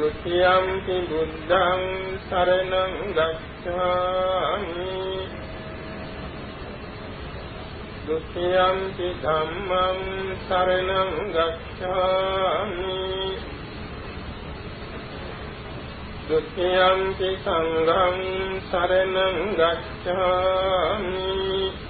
द्वितीयं बुद्धं शरणं गच्छामि। द्वितीयं धम्मं शरणं गच्छामि। द्वितीयं सङ्घं शरणं गच्छामि।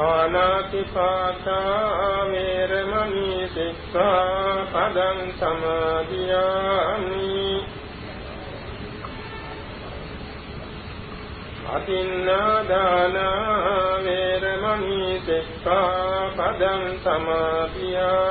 පානාති පාතා වේරමණී සික්ඛා පදං සමාදියාමි. අතින්නා දාන වේරමණී සික්ඛා පදං සමාදියාමි.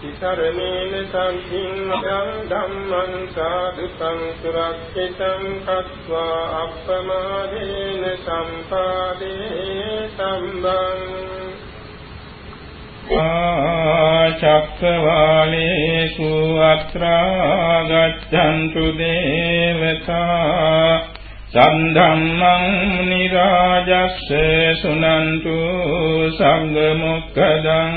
සරණේන සම්පින් ධම්මං සාදුකං සුරක්ෂිතං කତ୍වා අප්පමාදේන සම්පාදේ සම්බං චක්කවාලේසු අත්‍රා ගච්ඡන්තු දේවතා සම්ධම්මං නිරාජස්ස සුනන්තු සංඝ මොක්ඛදං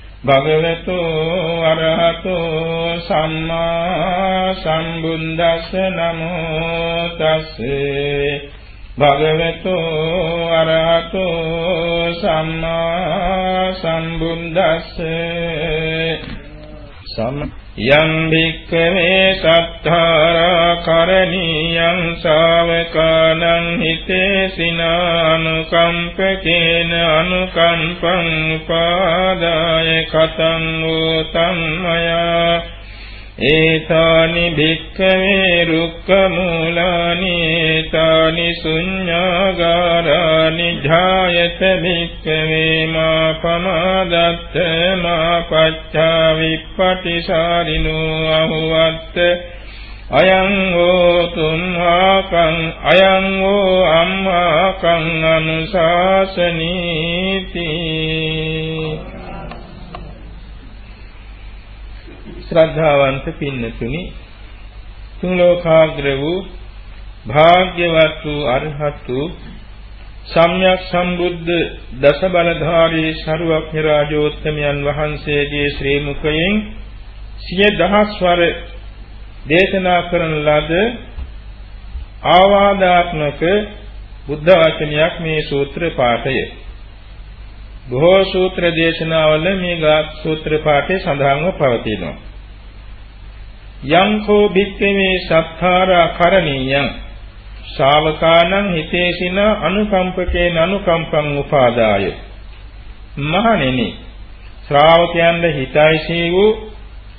භගවතු අරහතු සම්මා සම්බුද්දස්ස නමෝ තස්සේ. භගවතු අරහතු සම්මා සම්බුද්දස්සේ. සම් යම් භික්ඛවේ සත්තාරා කරණීයං ශාවකානං හිතේසිනානුකම්පකේන අනුකම්පං උපාදාය කතං වූ තම්මයා ඒතානි භික්ඛවේ රුක්ඛ මූලානි ඒතානි ශුඤ්ඤාගාරානි ඡායත භික්ඛවේ මා පමාදත්ත මා පච්චා විප්පටිසාරිනෝ අහුවත්ත. අයං හෝ තුම්හාකං අයං හෝ අම්මාකං අනුශාසනීති. ශ්‍රද්ධාවන්ත පින්නතුනි තුන් ලෝකාග්‍ර වූ භාග්‍යවත් වූ අරහත් වූ සම්්‍යක් සම්බුද්ධ දස බලධාරී ශරුවක්ඥ රාජෝත්තමයන් වහන්සේගේ ශ්‍රී මුඛයෙන් සිය දහස් වර දේශනා කරන ලද ආවාදාත්මක බුද්ධ වචනයක් මේ සූත්‍ර පාඨය. බොහෝ සූත්‍ර දේශනාවල මේ ගාත් සූත්‍ර පාඨය සඳහන්ව පවතිනවා. යං කෝ භික්ඛවේ සත්තාරා කරණීයං ශාවකානං හිතේසින අනුකම්පකේන අනුකම්පං උපාදාය මහණෙනි ශ්‍රාවකයන්ද හිතයිසී වූ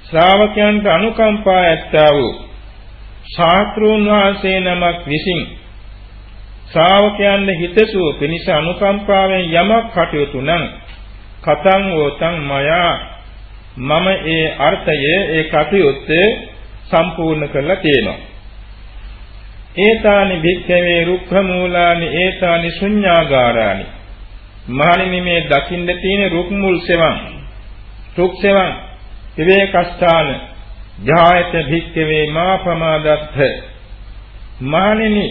ශ්‍රාවකයන්ට අනුකම්පා ඇත්තා වූ ශාස්ත්‍රෝන් වහන්සේ නමක් විසින් ශ්‍රාවකයන්ද හිතසුව පිණිස අනුකම්පාවෙන් යමක් කටයුතු නම් කතං වෝතං මයා මම ඒ අර්ථය ඒ කටයුත්ත සම්පූර්ණ කරලා තියෙනවා. ඒතානි භික්ඛවේ රුක්ඛ මූලානි ඒතානි ශුඤ්ඤාගාරානි. මහණෙනි මේ දකින්න තියෙන රුක් මුල් සෙවන්. රුක් සෙවන් විවේකස්ථාන ජායත භික්ඛවේ මා ප්‍රමාදත්ථ. මහණෙනි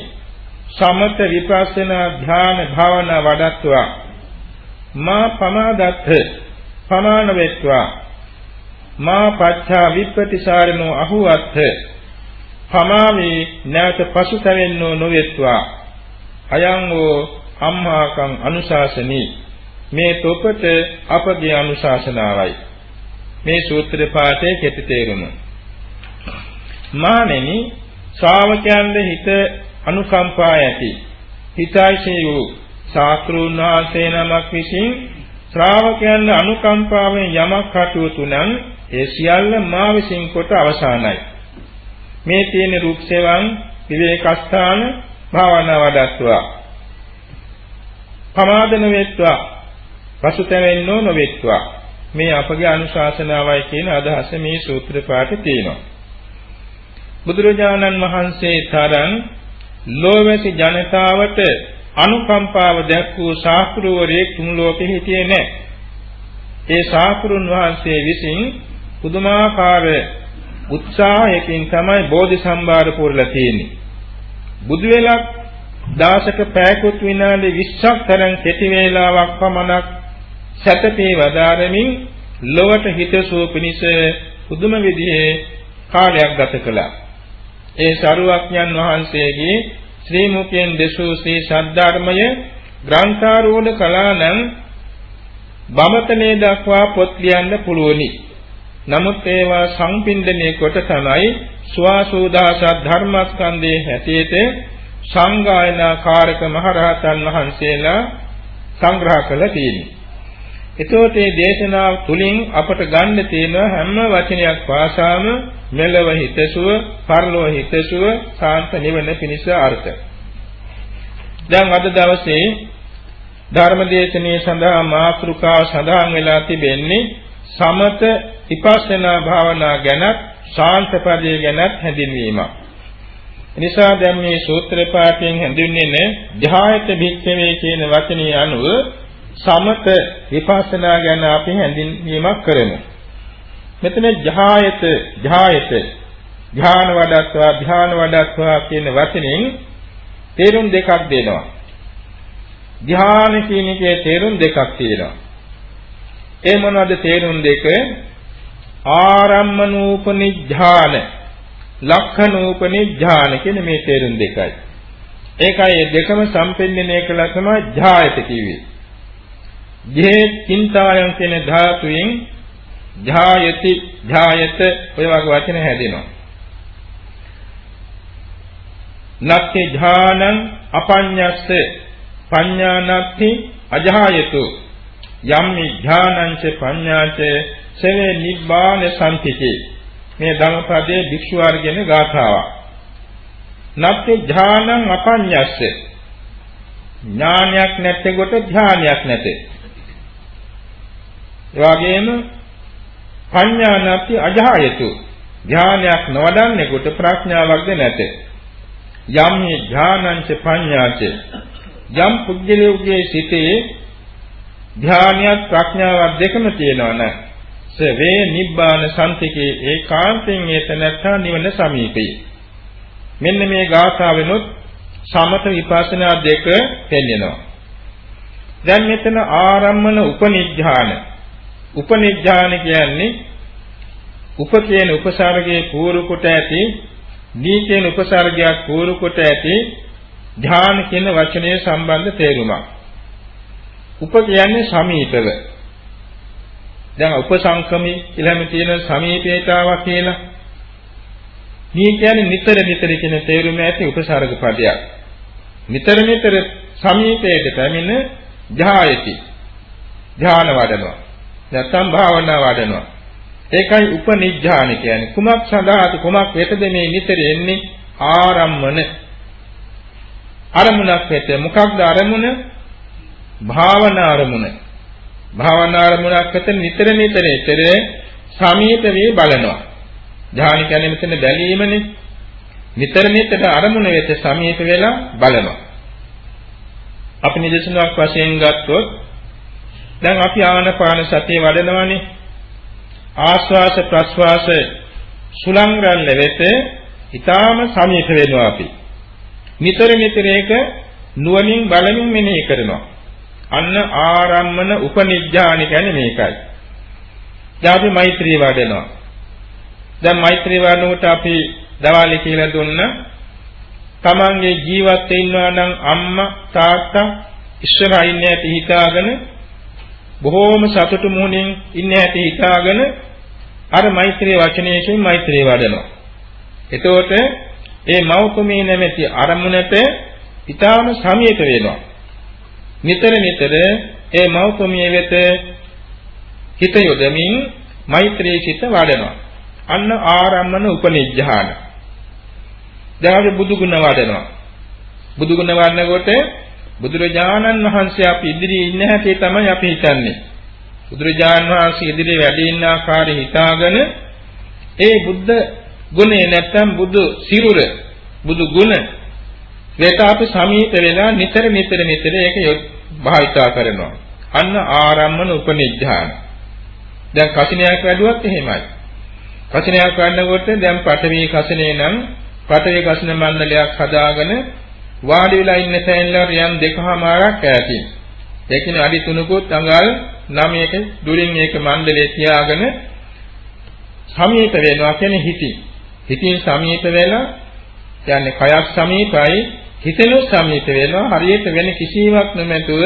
සමත විපස්සනා ධ්‍යාන භාවනා වඩත්වා මා ප්‍රමාදත්ථ ප්‍රමාණ වෙත්වා මා පච්චා විප්පටිසාරණෝ අහුවත්ථ පමාවේ නැවත පසුතැවෙන්නෝ නොවෙත්වා. අයං වූ අම්මාකං අනුශාසනී. මේ තොපට අපගේ අනුශාසනාවයි. මේ සූත්‍ර පාඨයේ කෙටි තේරුම. මානෙනි ශ්‍රාවකයන්ද හිත අනුකම්පා ඇති. හිතයිසේ වූ ශාස්ත්‍රුන් වහන්සේ නමක් විසින් ශ්‍රාවකයන් අනුකම්පාවෙන් යමක් කටයුතු නම් ඒ සියල්ල මා විසින් කොට අවසానයි. මේ තියෙන රූප සේවං විවේකස්ථාන භාවනා වඩත්වා. පමාදන වෙත්වා. පසුතැවෙන්නෝ නොවෙත්වා. මේ අපගේ අනුශාසනාවයි කියන අදහස මේ සූත්‍ර පාඨේ තියෙනවා. බුදුරජාණන් වහන්සේ තරම් ලෝවැසි ජනතාවට අනුකම්පාව දැක්වූ ශාස්ත්‍රවරයෙක් තුන් ලෝකෙ හිටියේ නැහැ. ඒ ශාස්ත්‍රුන් වහන්සේ විසින් පුදුමාකාර උත්සාහයකින් තමයි බෝධි සම්භාර පුරලා තියෙන්නේ. බුදු වෙලක් දාසක පෑකුත් විනාඩි 20ක් තරම් කෙටි වේලාවක් පමණක් සැතපේ වදාරමින් ලොවට හිතසුව පිණිස පුදුම විදිහේ කාලයක් ගත කළා. ඒ සරුවක්ඥන් වහන්සේගේ ශ්‍රී මුඛයෙන් දෙසූ ශ්‍රී සද්ධර්මය ග්‍රන්ථාරූඪ කළා නම් බමතනේ දක්වා පොත් ලියන්න පුළුවනි. නමුත් ඒවා සංපින්දනය කොට තමයි සුවාසෝදාස ධර්මස්කන්ධයේ හැටියට සංගායනා කාරක මහරහතන් වහන්සේලා සංග්‍රහ කළ තියෙනවා. එතකොට මේ දේශනාව තුලින් අපට ගන්න තියෙන හැම වචනයක් පාසාම මෙලව හිතසුව, පරලොව හිතසුව, සාන්ත නිවන පිණිස අර්ථ. දැන් අද දවසේ ධර්මදේශනයේ සඳහා මාතෘකාව සඳහන් වෙලා තිබෙන්නේ සමත විපස්සනා භාවනා ගැනත් ශාන්ත පදයේ ගැනත් හැඳින්වීමක්. එනිසා දැන් මේ සූත්‍ර පාඨයෙන් හැඳින්වෙන්නේ ධ්‍යායත භික්ඛවේ කියන වචනේ අනුව සමත විපස්සනා ගැන අපි හැඳින්වීමක් කරමු. මෙතන ධ්‍යායත ධ්‍යායත ධ්‍යාන වඩත්වා ධ්‍යාන වඩත්වා කියන වචනෙන් තේරුම් දෙකක් දෙනවා. ධ්‍යාන කියන එකේ තේරුම් දෙකක් තියෙනවා. ඒ මොනවද තේරුම් දෙක? ආරම්මනූපනිඥාන ලක්ඛනූපනිඥාන කියන මේ තේරුම් දෙකයි. ඒකයි මේ දෙකම සම්පෙන්නනය කළා තමයි ධායත කිව්වේ. ජේ චින්තායන් කියන ධාතුවෙන් ධායති ධායත ඔය වගේ වචන හැදෙනවා. නත්ති ධානං අපඤ්ඤස්ස පඤ්ඤානත්ති අජහායතු යම් ඥානං ච පඤ්ඤාච සවේ නිබ්බාන සම්පිති මේ ධම්මපදයේ භික්ෂු වර්ගයන ගාථාවක්. නත්ති ඥානං අපඤ්ඤස්ස ඥානයක් නැත්තේ කොට ඥානයක් නැතේ. ඒ වගේම පඤ්ඤා නැති අජහයතු ඥානයක් නොවඩන්නේ කොට ප්‍රඥාවක්ද නැතේ. යම් ඥානංච පඤ්ඤාච යම් පුද්ගලයෙකුගේ සිතේ ධානයක් ප්‍රඥාවක් දෙකම තියෙනවා නම් සවේ නිබ්බාන සම්තිකේ ඒකාන්තයෙන් ඒතනත්තා නිවන සමීපේ මෙන්න මේ ගාථාවෙනොත් සමත විපස්සනා දෙක පෙන්වනවා දැන් මෙතන ආරම්මන උපනිඥාන උපනිඥාන කියන්නේ උප කියන උපසර්ගයේ පූර්ව කොට ඇති දී කියන උපසර්ගයක් පූර්ව කොට ඇති ධාන කියන වචනයේ සම්බන්ධ තේරුමක්. උප කියන්නේ සමීපව දැන් උපසංකමී කියලාම තියෙන සමීපේතාවක් කියලා. මේ කියන්නේ නිතර නිතර කියන තේරුම ඇති උපසර්ග පදයක්. නිතර නිතර සමීපයට පැමිණ ධායති. ධාන වඩනවා. නැත්නම් භාවනා වඩනවා. ඒකයි උපනිඥාන කියන්නේ. කුමක් සඳහාද කුමක් වෙතද මේ නිතර එන්නේ? ආරම්මන. අරමුණක් වෙත මොකක්ද අරමුණ? භාවනා අරමුණ. භාවනා අරමුණක් අතර නිතර නිතර නිතර සමීප වේ බලනවා. ධානය කියන්නේ මෙතන බැලීමනේ. නිතර නිතර අරමුණ වෙත සමීප වෙලා බලනවා. අපි නිදර්ශනයක් වශයෙන් ගත්තොත් දැන් අපි ආනපාන සතිය වඩනවානේ. ආස්වාස ප්‍රස්වාස සුලං රැල්ල වෙත ඊටාම සමීප වෙනවා අපි. නිතර නිතර ඒක නුවණින් බලමින් මෙනෙහි කරනවා. අන්න ආරම්මන උපනිඥාන කියන්නේ මේකයි. දැන් අපි මෛත්‍රී වඩනවා. දැන් මෛත්‍රී වඩනකොට අපි දවාලි කියලා දුන්න තමන්ගේ ජීවත් වෙන්නවා නම් අම්මා තාත්තා ඉස්සරහා ඉන්නේ ඇති හිතාගෙන බොහෝම සතුටු මුහුණින් ඉන්නේ ඇති හිතාගෙන අර මෛත්‍රී වචනයකින් මෛත්‍රී වඩනවා. එතකොට ඒ මෞතුමී නැමැති අරමුණට ඊටාම සමීප වෙනවා. නිතර නිතර ඒ මෞතුමිය වෙත හිත යොදමින් මෛත්‍රී සිත වඩනවා. අන්න ආරම්මන උපනිජ්ජහාන. දැන් අපි බුදු ගුණ වඩනවා. බුදු ගුණ වඩනකොට බුදුරජාණන් වහන්සේ අපි ඉදිරියේ ඉන්න හැටි තමයි අපි හිතන්නේ. බුදුරජාණන් වහන්සේ ඉදිරියේ වැඩ ඉන්න ආකාරය හිතාගෙන ඒ බුද්ධ ගුණේ නැත්තම් බුදු සිරුර බුදු ගුණ ඒක අපි සමීප වෙලා නිතර නිතර නිතර ඒක භාවිතා කරනවා. අන්න ආරම්මන උපනිඥාන. දැන් කසිනයක් වැඩුවත් එහෙමයි. කසිනයක් වඩනකොට දැන් පඨවි කසිනේ නම් පඨවි කසින මණ්ඩලයක් හදාගෙන වාඩි වෙලා ඉන්න තැන්ලා රියන් දෙකමාරක් ඈතින්. ඒ කියන්නේ අඩි 3කුත් අඟල් 9ක දුරින් ඒක මණ්ඩලයේ තියාගෙන සමීප වෙනවා කියන්නේ හිතින්. හිතින් සමීප වෙලා කියන්නේ කයක් සමීපයි හිතෙනු සමීප වෙනවා හරියට වෙන කිසිවක් නොමැතුව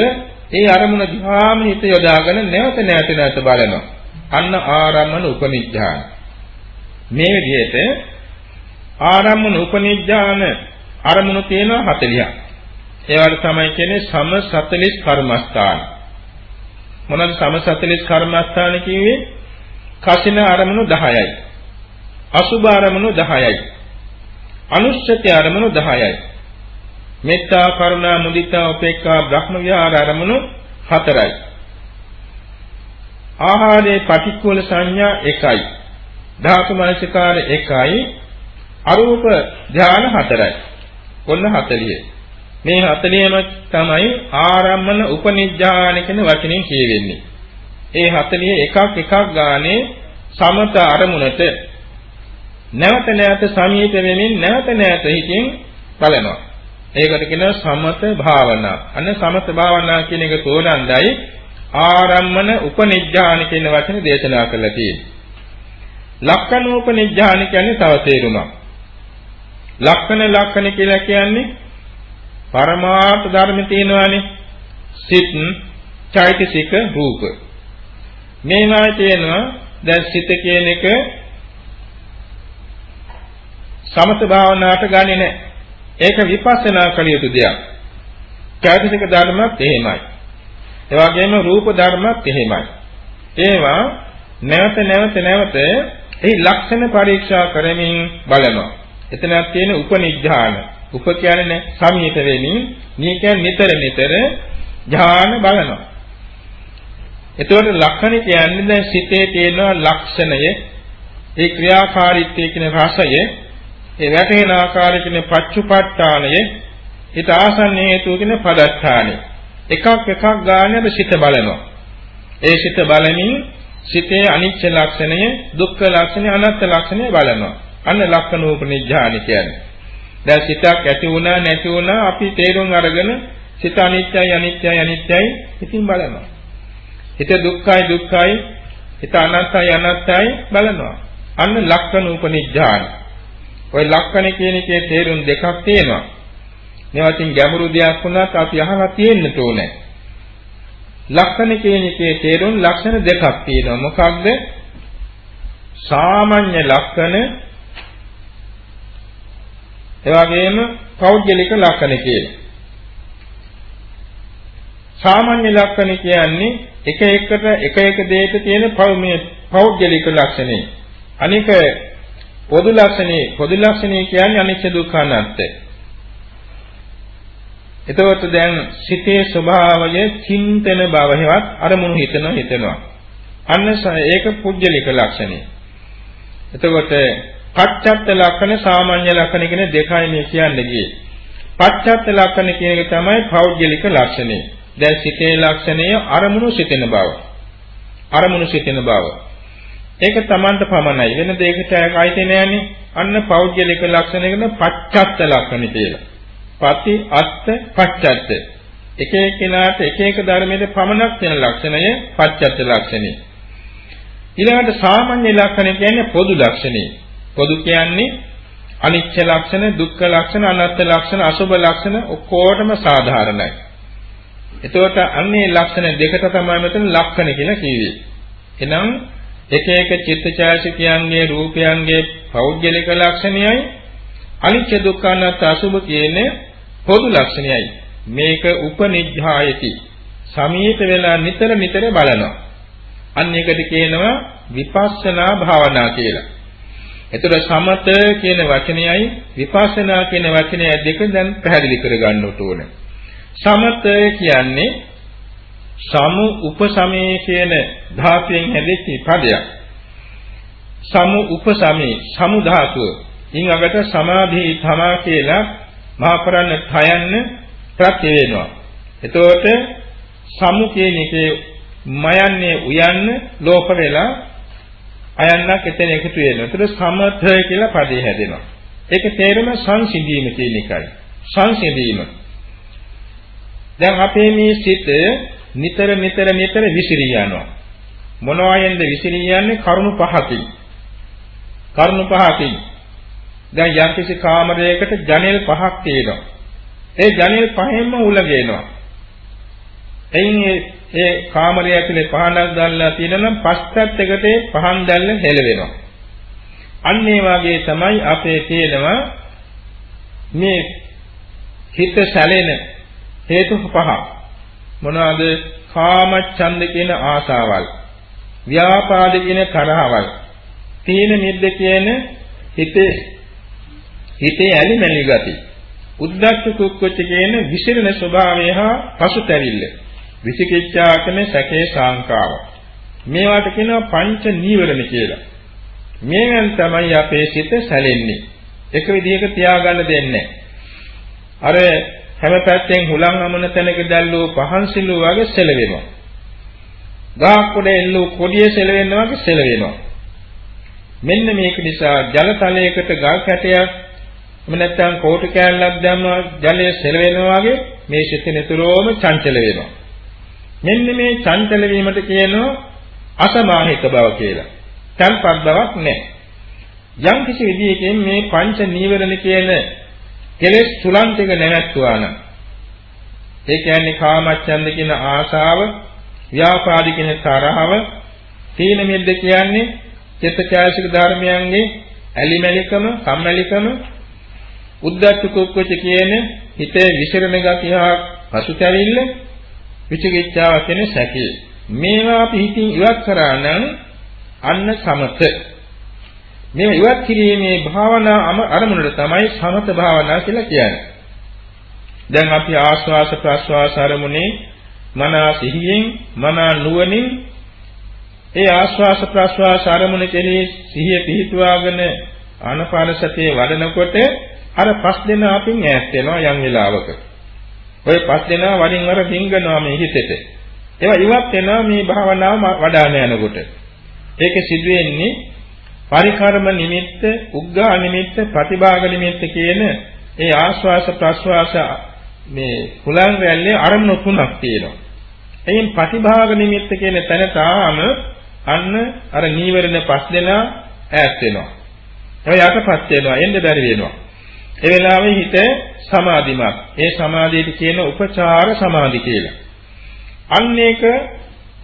ඒ අරමුණ දිහාම හිත යොදාගෙන නැවත නැවත නැවත බලනවා. අන්න ආරම්මන උපනිඥාන. මේ විදිහට ආරම්මන උපනිඥාන අරමුණු තියෙනවා 40ක්. ඒවට තමයි කියන්නේ සම 40 කර්මස්ථාන. මොනවද සම 40 කර්මස්ථාන කිව්වේ? කසින අරමුණු 10යි. අසුභ අරමුණු 10යි. අනුස්සති අරමුණු 10යි. මෙත්තා, කරුණා, මුදිතා, උපේක්ඛා, බ්‍රහ්ම විහාර අරමුණු 4යි. ආහාරේ පටික්කුල සංඥා 1යි. ධාතු මනසිකාර 1යි. අරූප ධාන 4යි. කොන්න 40. මේ 40ම තමයි ආරම්මන උපනිජ්ජාන කියන වචنين කියවෙන්නේ. ඒ 40 එකක් එකක් ගානේ සමත අරමුණට නැවත නැවත සමීප වෙමින් නැවත නැවත හිතින් බලනවා. ඒකට කියනවා සමත භාවනා. අන්න සමත භාවනා කියන එක තෝරන්නයි ආරම්මන උපනිඥාන කියන වචනේ දේශනා කරලා තියෙන්නේ. ලක්කනෝපනිඥාන කියන්නේ තව තේරුමක්. ලක්කන ලක්කන කියලා කියන්නේ පරමාර්ථ ධර්ම තියෙනවානේ. සිත්, චෛතසික, රූප. මේවා තියෙනවා දැන් සිත කියන එක සමත භාවනාවට ගන්නේ නැහැ. ඒක විපස්සනා කළ යුතු දෙයක්. චෛතසික ධර්මත් එහෙමයි. ඒ වගේම රූප ධර්මත් එහෙමයි. ඒවා නැවත නැවත නැවත ඒ ලක්ෂණ පරීක්ෂා කරමින් බලනවා. එතනක් තියෙන උපනිඥාන. උප කියන්නේ සමීප වෙමින්, නී කියන්නේ නිතර නිතර ඥාන බලනවා. එතකොට ලක්ෂණ කියන්නේ දැන් සිතේ තියෙන ලක්ෂණය, ඒ ක්‍රියාකාරීත්වයේ කියන රසය, ඒ වැටෙන ආකාරය කියන පච්චුපට්ඨානය, ඊට ආසන්න හේතුව කියන පදත්තානය. එකක් එකක් ගානේ සිත බලනවා. ඒ සිත බලමින් සිතේ අනිච්ච ලක්ෂණය, දුක්ඛ ලක්ෂණය, අනාත්ම ලක්ෂණය බලනවා. අන්න ලක්ෂණෝපනිඥාන කියන්නේ. දැන් සිතක් ඇති වුණා නැති වුණා අපි තේරුම් අරගෙන සිත අනිත්‍යයි අනිත්‍යයි අනිත්‍යයි ඉතින් බලනවා. හිත දුක්ඛයි දුක්ඛයි හිත අනාත්මයි අනාත්මයි බලනවා. අන්න ලක්ෂණෝපනිඥාන. ওই ලක්ෂණ කියන එකේ තේරුම් දෙකක් තියෙනවා. මේවාටින් ගැඹුරු දෙයක් වුණත් අපි අහලා තියෙන්න ඕනේ. ලක්ෂණ කියන එකේ තේරුම් ලක්ෂණ දෙකක් තියෙනවා. මොකක්ද? සාමාන්‍ය ලක්ෂණ එවැගේම පෞද්ගලික ලක්ෂණ කියලා. සාමාන්‍ය ලක්ෂණ කියන්නේ එක එකට එක එක දෙයක තියෙන මේ පෞද්ගලික ලක්ෂණේ. අනික පොදු ලක්ෂණේ පොදු ලක්ෂණේ කියන්නේ අනිත්‍ය දුක්ඛ අනාත්මය. එතකොට දැන් සිතේ ස්වභාවය චින්තන බව හේවත් අරමුණු හිතන හිතනවා. අන්න ඒක පුජ්‍යලික ලක්ෂණය. එතකොට පච්චත්ත ලක්ෂණ සාමාන්‍ය ලක්ෂණ කියන දෙකයි මේ කියන්නේ ගියේ. පච්චත්ත ලක්ෂණ කියන එක තමයි පෞද්ගලික ලක්ෂණය. දැන් සිතේ ලක්ෂණය අරමුණු සිතෙන බව. අරමුණු සිතෙන බව. ඒක Tamanට පමණයි. වෙන දෙයකට අයිති නෑනේ. අන්න පෞද්ගලික ලක්ෂණයකට පච්චත්ත ලක්ෂණ කියලා. පති අත්ත පච්චත්ත. එක එක්කෙනාට එක එක ධර්මයේ පමණක් වෙන ලක්ෂණය පච්චත්ත ලක්ෂණය. ඊළඟට සාමාන්‍ය ලක්ෂණ කියන්නේ පොදු ලක්ෂණය. පොදු කියන්නේ අනිච්ච ලක්ෂණ, දුක්ඛ ලක්ෂණ, අනාත්ම ලක්ෂණ, අසුභ ලක්ෂණ ඔක්කොටම සාධාරණයි. එතකොට අන්නේ ලක්ෂණ දෙකට තමයි මෙතන ලක්ෂණ කියලා කිව්වේ. එනම් එක එක චිත්තචෛතසිකයන්ගේ රූපයන්ගේ පෞද්ගලික ලක්ෂණයයි අනිච්ච දුක්ඛ අනාත්ම අසුභ කියන්නේ පොදු ලක්ෂණයයි. මේක උපනිඥායති. සමීප වෙලා නිතර නිතර බලනවා. අන්න ඒකට කියනවා විපස්සනා භාවනා කියලා. එතකොට සමත කියන වචනයයි විපස්සනා කියන වචනය දෙක දැන් පැහැදිලි කරගන්න ඕනේ. සමත කියන්නේ සමු උපසමේ කියන ධාතුවෙන් හැදෙච්ච පදයක්. සමු උපසමේ සමු ධාතුව. ඉන් අගට සමාධි තමා කියලා මහපරණ තයන්න ප්‍රත්‍ය වෙනවා. එතකොට සමු කියන එකේ මයන්නේ උයන්න ලෝප වෙලා අයන්නක් එතන එකතු වෙනවා. ඒතර සමථ කියලා පදේ හැදෙනවා. ඒක තේරුම සංසිඳීම කියන එකයි. සංසිඳීම. දැන් අපේ මේ සිත නිතර නිතර නිතර විසිරී යනවා. මොනවායෙන්ද විසිරී යන්නේ? කරුණු පහකින්. කරුණු පහකින්. දැන් යම්කිසි කාමරයකට ජනෙල් පහක් තියෙනවා. ඒ ජනෙල් පහෙන්ම උලගෙනවා. එයින් ඒ කාමරය ඇතුලේ පහනක් දැල්ලා තියෙනනම් පස්සත්තකට පහන් දැල්ල හෙලවෙනවා. අන්න ඒ වගේ තමයි අපේ තියෙනවා මේ හිත සැලෙන හේතු පහ. මොනවාද? කාමච්ඡන්ද කියන ආසාවල්. ව්‍යාපාද කියන තරහවල්. තීන මිද්ද කියන හිතේ හිතේ ඇලිමැලි ගති. උද්දච්ච කුක්කුච්ච කියන විසිරෙන ස්වභාවය හා පසුතැවිල්ල. විචිකිච්ඡා කියන්නේ සැකේ සාංකාව. මේවට කියනවා පංච නීවරණ කියලා. මේවෙන් තමයි අපේ සිත සැලෙන්නේ. එක විදිහක තියාගන්න දෙන්නේ අර හැම පැත්තෙන් හුලං අමන තැනක දැල්ලෝ පහන් සිල්ලෝ වගේ සෙලවෙනවා. ගහක් උඩ එල්ලෝ කොඩිය සෙලවෙනවා වගේ සෙලවෙනවා. මෙන්න මේක නිසා ජල තලයකට ගල් කැටයක් එහෙම නැත්නම් කෝටු කෑල්ලක් දැම්මම ජලය සෙලවෙනවා වගේ මේ සිත නිතරම චංචල වෙනවා. මෙන්න මේ චංචල වීමට කියනවා අසමාහිත බව කියලා. තන්පත් බවක් නැහැ. යම් කිසි විදියකින් මේ පංච නීවරණ කියන කෙලෙස් තුලන් ටික නැවැත්තුවා නම් ඒ කියන්නේ කාමච්ඡන්ද කියන ආශාව, ව්‍යාපාද කියන තරහව, තීන මිද්ද කියන්නේ චිත්තචෛසික ධර්මයන්ගේ ඇලිමැලිකම, කම්මැලිකම, උද්දච්ච කුක්කුච කියන හිතේ විසිරණ ගතිය හා පසුතැවිල්ල විචිකිච්ඡාව කියන්නේ සැකේ. මේවා අපි හිතින් ඉවත් කරා නම් අන්න සමත. මේ ඉවත් කිරීමේ භාවනා අරමුණට තමයි සමත භාවනා කියලා කියන්නේ. දැන් අපි ආස්වාස ප්‍රස්වාස අරමුණේ මනා සිහියෙන් මනා නුවණින් ඒ ආස්වාස ප්‍රස්වාස අරමුණ කෙරෙහි සිහිය පිහිටුවාගෙන ආනපාන සතිය වඩනකොට අර පස් දෙනා අපින් ඈත් වෙනවා යම් වෙලාවක. ওই පස් දෙනා වරින් වර පිංගනවා මේ හිතෙට. ඒවා ඉවත් වෙනවා මේ භාවනාව වඩාන යනකොට. ඒක සිදුවෙන්නේ පරිකර්ම නිමිත්ත, උග්ගා නිමිත්ත, ප්‍රතිභාග නිමිත්ත කියන ඒ ආස්වාස ප්‍රස්වාස මේ කුලං රැල්ලේ අරමුණු තුනක් තියෙනවා. එයින් ප්‍රතිභාග නිමිත්ත කියන තැන තාම අන්න අර නීවරණ පස් දෙනා ඈත් වෙනවා. ඔය යටපත් වෙනවා, එන්න බැරි වෙනවා. ඒ වෙලාවේ හිත සමාධිමත්. ඒ සමාධියට කියන උපචාර සමාධි කියලා. අන්න ඒක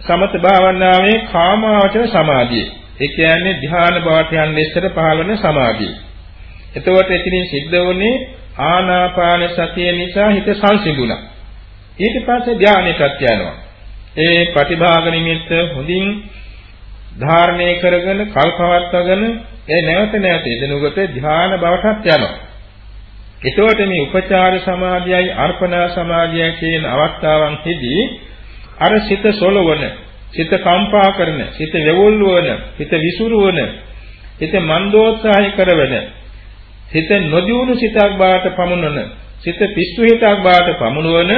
සමත භාවනාවේ කාමාවචර සමාධිය. ඒ කියන්නේ ධ්‍යාන බවට යන ඉස්සර පහළ වෙන සමාධිය. එතකොට එතනින් සිද්ධ වුණේ ආනාපාන සතිය නිසා හිත සංසිඳුණා. ඊට පස්සේ ධානයටත් යනවා. ඒ ප්‍රතිභාග නිමිත්ත හොඳින් ධාරණය කරගෙන කල්පවත්වාගෙන ඒ නැවත නැවත එදෙනුකට ධ්‍යාන බවටත් යනවා. එතකොට මේ උපචාර සමාධියයි අර්පණා සමාධියයි කියන අවස්ථාවන් හිදී අර සිත සොලවන, සිත කම්පා කරන, සිත වෙවුල්වන, සිත විසුරුවන, සිත මන්දෝත්සාහය කරවන, සිත නොදියුණු සිතක් බවට පමුණන, සිත පිස්සු හිතක් බවට පමුණවන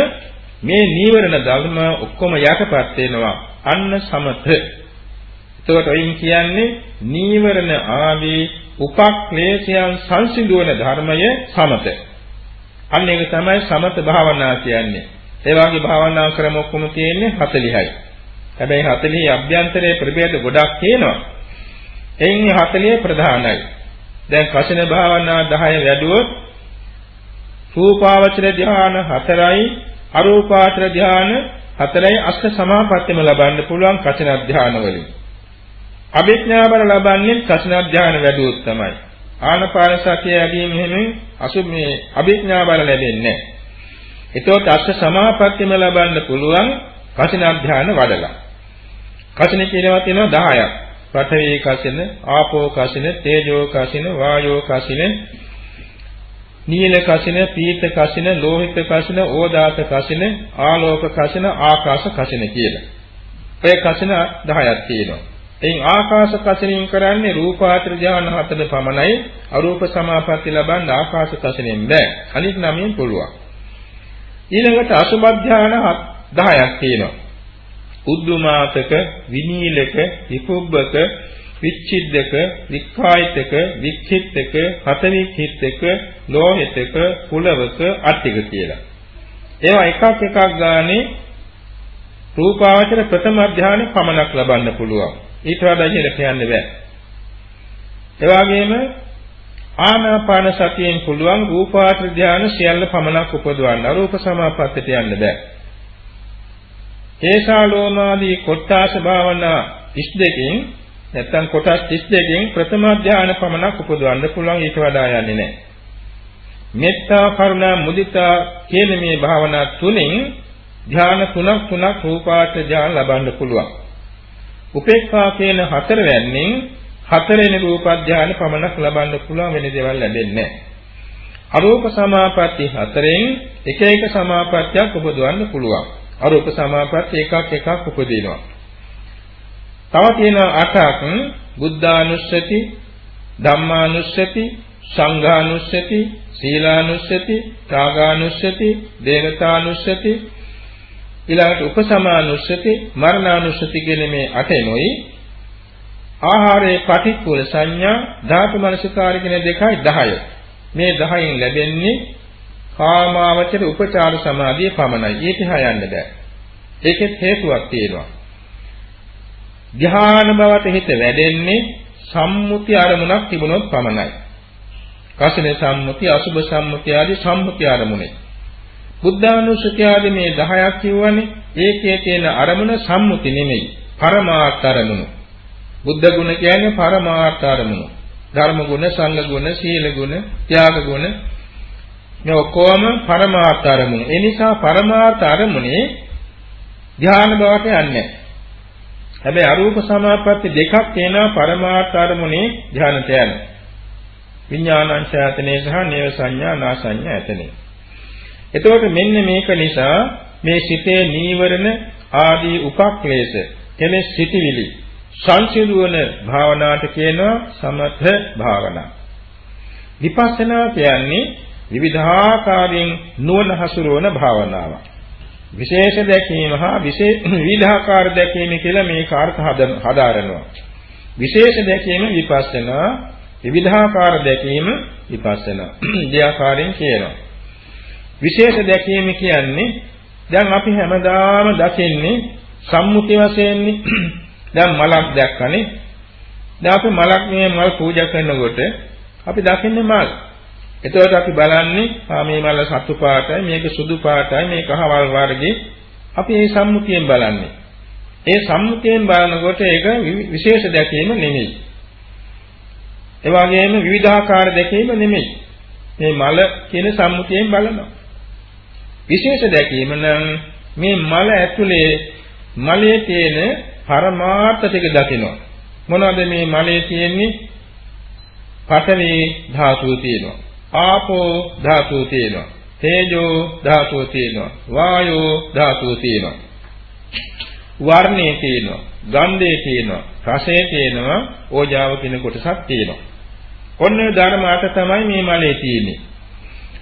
මේ නීවරණ ධර්ම ඔක්කොම යටපත් වෙනවා. අන්න සමත. එතකොට ඔයින් කියන්නේ නීවරණ ආදී උපක්ලේශයන් සංසිඳුවන ධර්මය සමත. අන්න ඒක තමයි සමත භාවනා කියන්නේ. ඒ වගේ භාවනා ක්‍රම ඔක්කොම තියෙන්නේ 40යි. හැබැයි 40 අභ්‍යන්තරයේ ප්‍රභේද ගොඩක් තියෙනවා. එයින් 40 ප්‍රධානයි. දැන් කසින භාවනා 10 වැඩුවොත් රූපාවචර ධ්‍යාන 4යි අරූපාවචර ධ්‍යාන 4යි අෂ්ඨ සමාපත්තියම ලබන්න පුළුවන් කසින ධ්‍යාන වලින්. අභිඥා බල ලබන්නේ කසින ධ්‍යාන වැඩුවොත් තමයි. ආනපාන සතිය යදීම එහෙම අසු මේ අභිඥා බල ලැබෙන්නේ නැහැ. එතකොට අෂ්ඨ සමාපත්තියම ලබන්න පුළුවන් කසින අධ්‍යාන වඩලා. කසින කියනවා තියෙනවා 10ක්. පඨවි කසින, ආපෝ කසින, තේජෝ කසින, වායෝ කසින, නීල කසින, පීත කසින, ලෝහිත කසින, ඕදාත කසින, ආලෝක කසින, ආකාශ කසින කියලා. ඔය කසින 10ක් තියෙනවා. එයින් ආකාශ කසිනින් කරන්නේ රූපාත්‍ර ධාන හතර පමණයි අරූප සමාපatti ලබන්න ආකාශ කසිනෙන් බෑ. අනිත් නමෙන් පුළුවන්. ඊළඟට අසුභ ධාන 10ක් තියෙනවා. උද්දුමාතක, විනීලක, විකුබ්බක, විච්ඡිද්දක, වික්ඛායිතක, වික්ඛිත්තක, හතවික්ඛිත්තක, ලෝහිතක, කුලවක, අට්ටික කියලා. ඒවා එකක් එකක් ගානේ රූපාවචර ප්‍රථම අධ්‍යාන පමණක් ලබන්න පුළුවන්. ඊට වඩා ඉහළ කියන්න බෑ. ඒ වගේම ආනාපාන සතියෙන් පුළුවන් රූපාත්‍ර ධානය සියල්ල පමණක් උපදවන්න. අරූප සමාපත්තට යන්න බෑ. හේසාලෝමාදී කොට්ටාස භාවනා 32කින් නැත්තම් කොටස් 32කින් ප්‍රථම ධානය පමණක් උපදවන්න පුළුවන් ඊට වඩා යන්නේ නැහැ. මෙත්තා කරුණා මුදිතා කියන මේ භාවනා තුනෙන් ධාන තුනක් තුනක් රූපාට ධාන ලබන්න පුළුවන්. උපේක්ෂා කියන හතරවැන්නෙන් හතරෙනි රූප ධාන පමණක් ලබන්න පුළුවන් වෙන දේවල් ලැබෙන්නේ නැහැ. අරූප සමාපatti හතරෙන් එක එක සමාපත්තියක් උපදවන්න පුළුවන්. අරූප සමාපatti එකක් එකක් උපදිනවා. තව තියෙන අටක් බුද්ධානුස්සති, ධම්මානුස්සති, සංඝානුස්සති, සීලානුස්සති, ත්‍යාගානුස්සති, දේවතානුස්සති, ඊළඟට උපසමානුස්සති, මරණානුස්සති කියන මේ අටෙනොයි ආහාරයේ පටික්කුල සංඥා ධාතු මනසිකාර කියන දෙකයි 10. මේ 10න් ලැබෙන්නේ කාමාවචර උපචාර සමාධිය පමණයි. ඊට හයන්න බෑ. ඒකෙත් හේතුවක් තියෙනවා. ධ්‍යාන බවට හිත වැඩෙන්නේ සම්මුති අරමුණක් තිබුණොත් පමණයි. කසින සම්මුති, අසුභ සම්මුති ආදී සම්මුති අරමුණේ. බුද්ධානුස්සතිය ආදී මේ 10ක් කියවනේ ඒකේ තියෙන අරමුණ සම්මුති නෙමෙයි. පරමාර්ථ අරමුණු. බුද්ධ ගුණ කියන්නේ පරමාර්ථ අරමුණු. ධර්ම ගුණ, සංඝ ගුණ, සීල ගුණ, ත්‍යාග ගුණ මේ ඔක්කොම පරමාර්ථ අරමුණු. ඒ නිසා පරමාර්ථ අරමුණේ ධ්‍යාන බවට යන්නේ හැබැයි අරූප සමාපatti දෙකක් තියෙනවා පරමාර්ථ අරමුණේ ධානයට යන. විඥානංශයතනේ සහ නේව සංඥා නා සංඥා ඇතනේ. එතකොට මෙන්න මේක නිසා මේ සිතේ නීවරණ ආදී උපක්ලේශ කෙලෙස් සිටිවිලි සංසිඳුවන භාවනාවට කියනවා සමථ භාවනා. විපස්සනා කියන්නේ විවිධාකාරයෙන් නුවණ හසුරවන භාවනාවක්. විශේෂ දැකීම හා විවිධාකාර දැකීම කියලා මේ කාර්ක හදාරනවා. විශේෂ දැකීම විපස්සනා, විවිධාකාර දැකීම විපස්සනා. දෙආකාරයෙන් කියනවා. විශේෂ දැකීම කියන්නේ දැන් අපි හැමදාම දකින්නේ සම්මුති වශයෙන්නේ දැන් මලක් දැක්කනේ දැන් අපි මලක් මේ මල් පූජා කරනකොට අපි දකින්නේ මල් එතකොට අපි බලන්නේ ආ මේ මල සතු පාටයි මේක සුදු පාටයි මේක අහවල් වර්ගයේ අපි මේ සම්මුතියෙන් බලන්නේ ඒ සම්මුතියෙන් බලනකොට ඒක විශේෂ දැකීම නෙමෙයි ඒ වගේම විවිධාකාර දැකීම නෙමෙයි මේ මල කියන සම්මුතියෙන් බලනවා විශේෂ දැකීම නම් මේ මල ඇතුලේ මලයේ තියෙන පරමාර්ථ ටික දකිනවා. මොනවද මේ මලයේ තියෙන්නේ? පඨවි ධාතුව තියෙනවා. ආපෝ ධාතුව තියෙනවා. තේජෝ ධාතුව තියෙනවා. වායෝ ධාතුව තියෙනවා. වර්ණේ තියෙනවා. ගන්ධේ තියෙනවා. රසයේ තියෙනවා. ඕජාව කියන කොටසක් තියෙනවා. ඔන්න ධර්ම අට තමයි මේ මලේ තියෙන්නේ.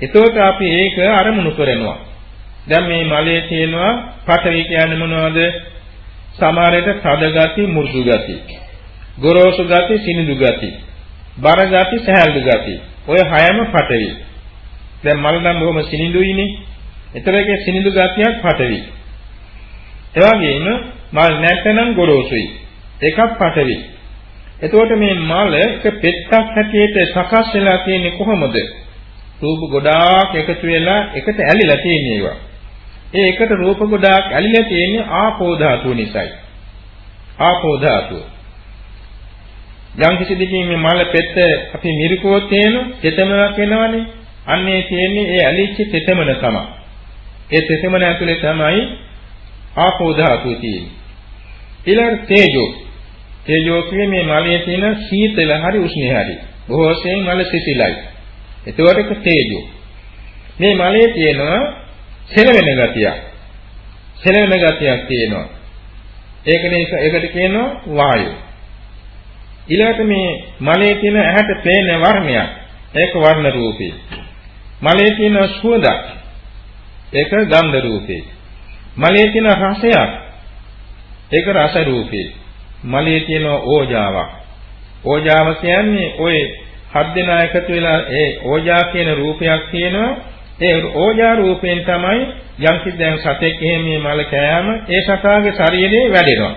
එතකොට අපි ඒක අරමුණු කරනවා. දැන් මේ මලේ තියෙනවා පඨවි කියන්නේ මොනවද? සමහරට තද ගති, මෘදු ගති. ගොරෝසු ගති, සිනිඳු ගති. බර ගති, සහැල්ලු ගති. ඔය හයම පඨවි. දැන් මල නම් බොහොම සිනිඳුයිනේ. ඒතරගේ සිනිඳු ගතියක් පඨවි. ඒ වගේම මල් නැත්නම් ගොරෝසුයි. එකක් පඨවි. එතකොට මේ මල එක පෙත්තක් හැටියට සකස් වෙලා තියෙන්නේ කොහොමද? රූප ගොඩාක් එකතු වෙලා එකට ඇලිලා තියෙන ඒවා. ඒ එකට රූප ගොඩාක් ඇලිලා තියෙන්නේ ආපෝ ධාතුව නිසායි. ආපෝ ධාතුව. යම් කිසි දෙකින් මේ මල පෙත්ත අපි මිරිකුවොත් තේන තෙතමනක් වෙනවනේ. අන්නේ තියෙන්නේ ඒ ඇලිච්ච තෙතමන තමයි. ඒ තෙතමන ඇතුලේ තමයි ආපෝ ධාතුව තියෙන්නේ. ඊළඟ තේජෝ. තේජෝ කියන්නේ මේ මලයේ තියෙන සීතල හරි උෂ්ණය හරි. බොහෝ සෙයින් මල සිසිලයි. එතකොට තේජෝ. මේ මලයේ තියෙනවා සෙලවෙන ගතියක්. සෙලවෙන ගතියක් තියෙනවා. ඒකනේ ඒකට කියනවා වායු. ඊළඟට මේ මලේ තියෙන ඇහැට පේන වර්ණයක්. ඒක වර්ණ රූපේ. මලේ තියෙන සුවඳක්. ඒක ගන්ධ රූපේ. මලේ තියෙන රසයක්. ඒක රස රූපේ. මලේ තියෙන ඕජාවක්. ඕජාව කියන්නේ ඔය හත් දෙනා එකතු වෙලා ඒ ඕජා කියන රූපයක් තියෙනවා ඒ ඕජා රූපයෙන් තමයි යම් දැන් සතෙක් එහෙම මේ මල කෑම ඒ සතාගේ ශරීරේ වැඩෙනවා.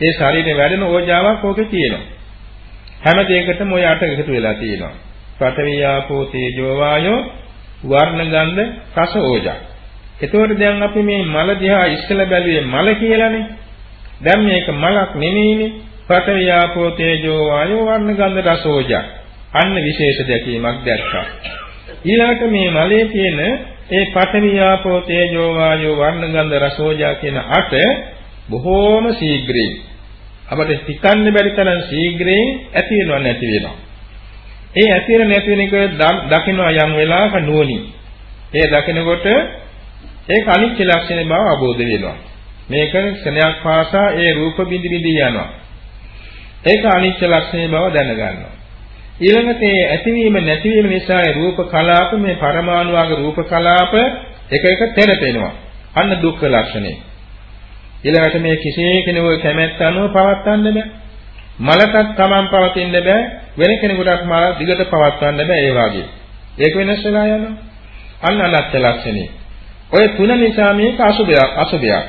ඒ ශරීරේ වැඩෙන ඕජාවක් ඕකේ තියෙනවා. හැම දෙයකටම ওই අට එකතු වෙලා තියෙනවා. පඨවි ආපෝ තේජෝ වායෝ වර්ණ ගන්ධ රස ඕජා. එතකොට දැන් අපි මේ මල දිහා ඉස්සෙල්ලා බැලුවේ මල කියලානේ. දැන් මේක මලක් නෙමෙයිනේ. පඨවි ආපෝ තේජෝ වායෝ වර්ණ ගන්ධ රස ඕජා. අන්න විශේෂ දැකීමක් දැක්කා. ඊළඟට මේ මලයේ තියෙන ඒ පඨවි ආපෝ තේජෝ වායෝ වර්ණ ගන්ධ රසෝජා කියන අට බොහෝම ශීඝ්‍රයෙන් අපට හිතන්න බැරි තරම් ශීඝ්‍රයෙන් ඇති වෙනව නැති වෙනවා. ඒ ඇති වෙන නැති වෙන එක දකිනවා යම් වෙලාවක නුවණින්. ඒ දකිනකොට ඒක අනිත්‍ය ලක්ෂණ බව අවබෝධ වෙනවා. මේක ක්ෂණයක් පාසා ඒ රූප බිඳි බිඳි යනවා. ඒක අනිත්‍ය ලක්ෂණ බව දැනගන්නවා. ඊළඟට ඒ ඇතිවීම නැතිවීම නිසා රූප කලාප මේ පරමාණු වගේ රූප කලාප එක එක තැරපෙනවා. අන්න දුක්ඛ ලක්ෂණය. ඊළඟට මේ කිසි කෙනෙකුගේ කැමැත්ත අනුව පවත්වන්න බෑ. මලකත් Taman පවතින්න බෑ. වෙන කෙනෙකුටත් මල දිගට පවත්වන්න බෑ ඒ වගේ. ඒක වෙනස් වෙලා යනවා. අන්න අනත්ත් ලක්ෂණය. ඔය තුන නිසා මේක අසුභයක් අසුභයක්.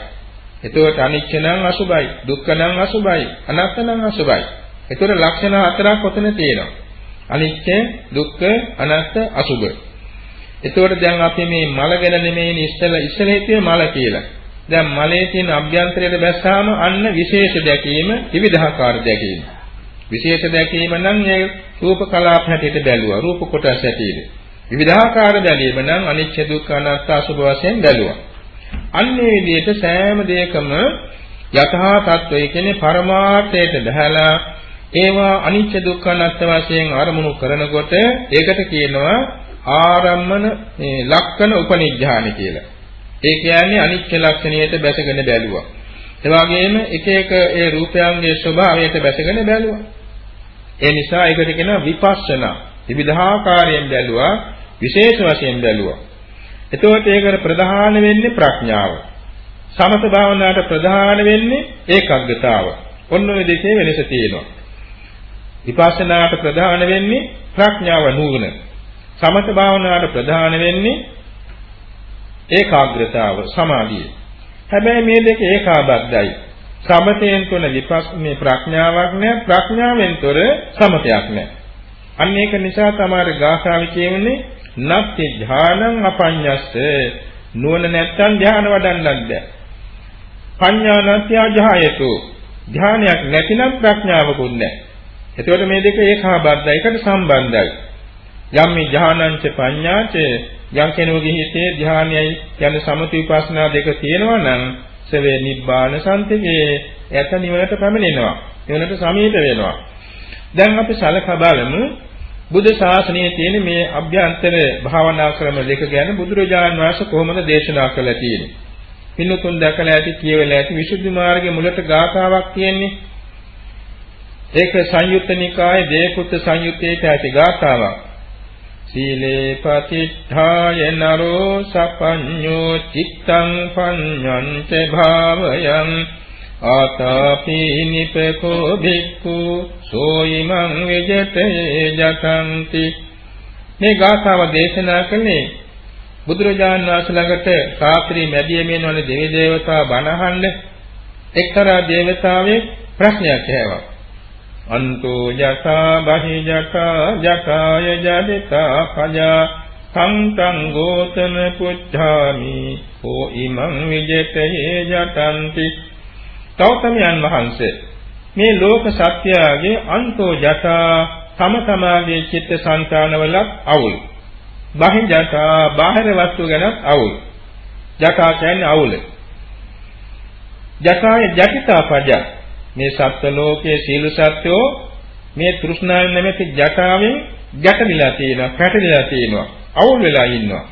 එතකොට අනිච්ච නම් අසුභයි, දුක්ඛ නම් අසුභයි, අනාත්ම නම් අසුභයි. එතකොට ලක්ෂණ හතරක් ඔතන තියෙනවා. අනිත්‍ය, දුක්ඛ, අනාත්ම, අසුභ. එතකොට දැන් අපි මේ මල ගැන නෙමෙයි ඉස්සෙල්ලා ඉස්සෙල්ලා හිතුවේ මල කියලා. දැන් මලේ තියෙන අභ්‍යන්තරයට බැස්සාම අන්න විශේෂ දැකීම, විවිධාකාර දැකීම. විශේෂ දැකීම නම් ඒ රූප කලාප හැටියට බැලුවා. රූප කොටස් හැටියට. විවිධාකාර බැලීම නම් අනිත්‍ය දුක්ඛ අනාත්ම අසුභ වශයෙන් බැලුවා. අන්නේ විදිහට සෑම දෙයකම යථා තත්වය කියන්නේ පරමාර්ථයට බහැලා ඒවා අනිත්‍ය දුක්ඛ අනාත්ම වශයෙන් අරමුණු කරනකොට ඒකට කියනවා ආරම්මන මේ ලක්කන උපනිඥාන කියලා. ඒ කියන්නේ අනිත්‍ය ලක්ෂණයට බැසගෙන බැලුවා. ඒ වගේම එක එක ඒ රූපයන්ගේ ස්වභාවයට බැසගෙන බැලුවා. ඒ නිසා ඒකට කියනවා විපස්සනා. විවිධාකාරයෙන් බැලුවා, විශේෂ වශයෙන් බැලුවා. එතකොට ඒකට ප්‍රධාන වෙන්නේ ප්‍රඥාව. සමත භාවනාවට ප්‍රධාන වෙන්නේ ඒකාග්‍රතාව. ඔන්න ඔය දෙකේ වෙනස තියෙනවා. විපස්සනාට ප්‍රධාන වෙන්නේ ප්‍රඥාව නුවණ. සමත භාවනාවට ප්‍රධාන වෙන්නේ ඒකාග්‍රතාව සමාධිය. හැබැයි මේ දෙක ඒකාබද්ධයි. සමතයෙන් තුන විපස්සනේ ප්‍රඥාවක් නෑ ප්‍රඥාවෙන් තොර සමතයක් නෑ. අන්න ඒක නිසා තමයි ගාථාවේ කියන්නේ නත්ති ධානං අපඤ්ඤස්ස නුවණ නැත්තම් ධාන වඩන්නත් බෑ. පඤ්ඤා නැත්‍ය ජහයතු ධානයක් නැතිනම් ප්‍රඥාවකුත් නැහැ. එතකොට මේ දෙක ඒකාබද්ධයි එකට සම්බන්ධයි. යම් මේ ධානංච පඤ්ඤාච යම් කෙනෙකුගේ හිතේ ධානයයි යන සමති විපස්සනා දෙක තියෙනවා නම් සවේ නිබ්බාන සම්තිගේ එත නිවනට පැමිණෙනවා. නිවනට සමීප වෙනවා. දැන් අපි සලකා බලමු බුද්ධ ශාසනයේ තියෙන මේ අභ්‍යන්තර භාවනා ක්‍රම දෙක ගැන බුදුරජාණන් වහන්සේ කොහොමද දේශනා කළා තියෙන්නේ. පින්නතුන් දැකලා ඇති කියවලා ඇති විසුද්ධි මාර්ගයේ මුලට ගාථාවක් තියෙන්නේ. ඒක සංයුත්ත නිකායේ දේකුත් සංයුත්තේට ඇති ගාථාවක්. සීලේ පතිත්ථාය නරෝ සපඤ්ඤෝ චිත්තං පඤ්ඤංච භාවයං ආතාපි නිපකෝ භික්ඛු සෝයිමං විජතේ ජතಂತಿ මේ ගාථාව දේශනා කළේ බුදුරජාණන් වහන්සේ ළඟට රාත්‍රී මැදියමෙන් වන දෙවි දේවතා බණහන්න එක්තරා දේවතාවෙක් ප්‍රශ්නයක් ඇහුවා. අන්තෝ යතා බහි යතා යකාය ජදිතා පජා සංතං ගෝතම පුච්ඡාමි හෝ ඉමං විජතේ යතන්ති ගෞතමයන් වහන්සේ මේ ලෝක සත්‍යයේ අන්තෝ යතා තම තමාගේ චිත්ත සංතානවලත් අවුල් බහිජතා බාහිර වස්තු ගැන අවුල්. ජතා කියන්නේ අවුල. ජතාය ජටිතා පජ මේ සත්ත්ව ලෝකයේ සීල සත්‍යෝ මේ තෘෂ්ණාවෙන් නැමැති ජටාවෙන් ගැටලිලා තියෙනවා, පැටලිලා තියෙනවා, අවුල් වෙලා ඉන්නවා.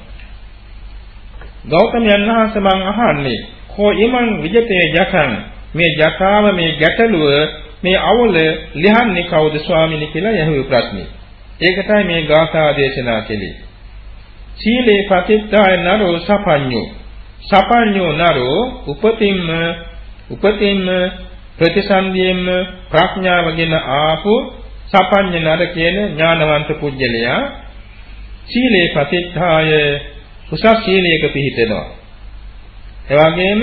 ගෞතමයන් වහන්සේ මං අහන්නේ කෝ ඊමන් විජිතේ ජතං මේ ජටාව මේ ගැටලුව මේ අවුල ලිහන්නේ කවුද ස්වාමීනි කියලා යහුවේ ප්‍රශ්නේ. ඒකටයි මේ ගාථා දේශනා කෙලේ. සීලේ පතිත්තාය නරෝ සපඤ්ඤෝ සපඤ්ඤෝ නරෝ උපතින්ම උපතින්ම ප්‍රතිසන්දියෙන්ම ප්‍රඥාවගෙන ආපු සපඤ්ඤ නර කියන ඥානවන්ත පුජ්‍යලයා සීලේ පතිත්තාය උසස් සීලයක පිහිටෙනවා. එවැගේම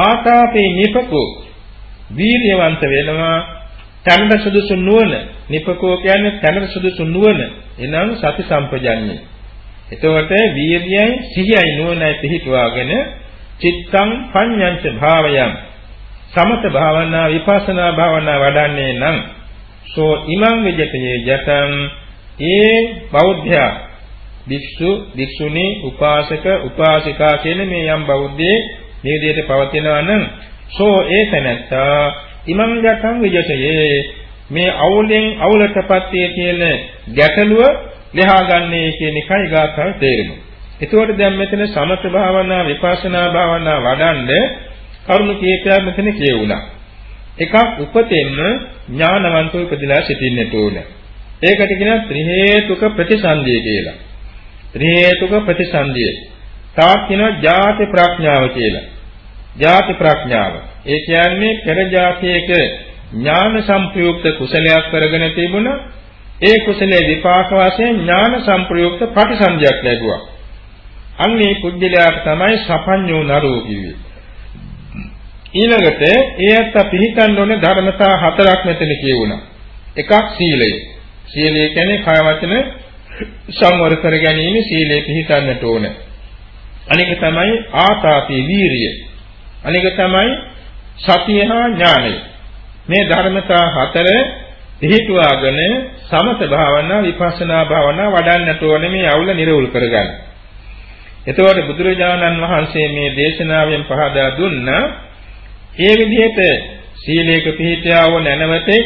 ආතාපේ නිපකෝ වීර්යවන්ත වෙනවා. තනට සුදුසු නුවණ. නිපකෝ කියන්නේ තනට සුදුසු නුවණ. එනම් සති සම්පජන්ණය. එතකොට වීර්යයයි සිහියයි නුවණයි පිහිටුවාගෙන චිත්තං පඤ්ඤංච භාවයන්. සමත භාවනා විපස්සනා භාවනා වඩන්නේ නම් සෝ ඉමං විජතයේ ජතං ඒ බෞද්ධයා භික්ෂු භික්ෂුණී උපාසක උපාසිකා කියන මේ යම් බෞද්ධයේ මේ විදිහට පවතිනවා නම් සෝ ඒ තැනැත්තා ඉමං ජතං විජතයේ මේ අවුලෙන් අවුලටපත් වේ කියන ගැටලුව ලෙහාගන්නේ කියන එකයි ගාථාවේ තේරුම. එතකොට දැන් මෙතන සමත භාවනා විපස්සනා භාවනා වඩන්න කරුණු කීපයක් මෙතන කියුණා. එකක් උපතෙන්ම ඥානවන්තව ඉපදලා සිටින්නට ඕන. ඒකට කියනවා ත්‍රි හේතුක ප්‍රතිසන්දිය කියලා. ත්‍රි හේතුක ප්‍රතිසන්දිය. තවත් කියනවා ජාති ප්‍රඥාව කියලා. ජාති ප්‍රඥාව. ඒ කියන්නේ පෙර ජාතියක ඥාන සංප්‍රයුක්ත කුසලයක් කරගෙන තිබුණා ඒ කුසලයේ විපාක වශයෙන් ඥාන සංප්‍රයුක්ත ප්‍රතිසන්දියක් ලැබුවා. අන්නේ කුජලයාට තමයි සපඤ්ඤෝ නරෝ කිව්වේ. ඊළඟට ඒත් පිළිකන්න ඕනේ ධර්මතා හතරක් මෙතන කියුණා. එකක් සීලය. සීලය කියන්නේ කය වචන සංවර කර ගැනීම සීලය පිළිකන්නට ඕන. අනික තමයි ආතාපි වීරිය. අනික තමයි සතිය හා ඥානය. මේ ධර්මතා හතර පිළිටුවාගෙන සමත භාවනා විපස්සනා භාවනා වඩන්නට ඕනේ මේ අවුල නිරවුල් කරගන්න. එතකොට බුදුරජාණන් වහන්සේ මේ දේශනාවෙන් පහදා දුන්න ඒ විදිහට සීලයක පිහිටියා වූ නැනවතේ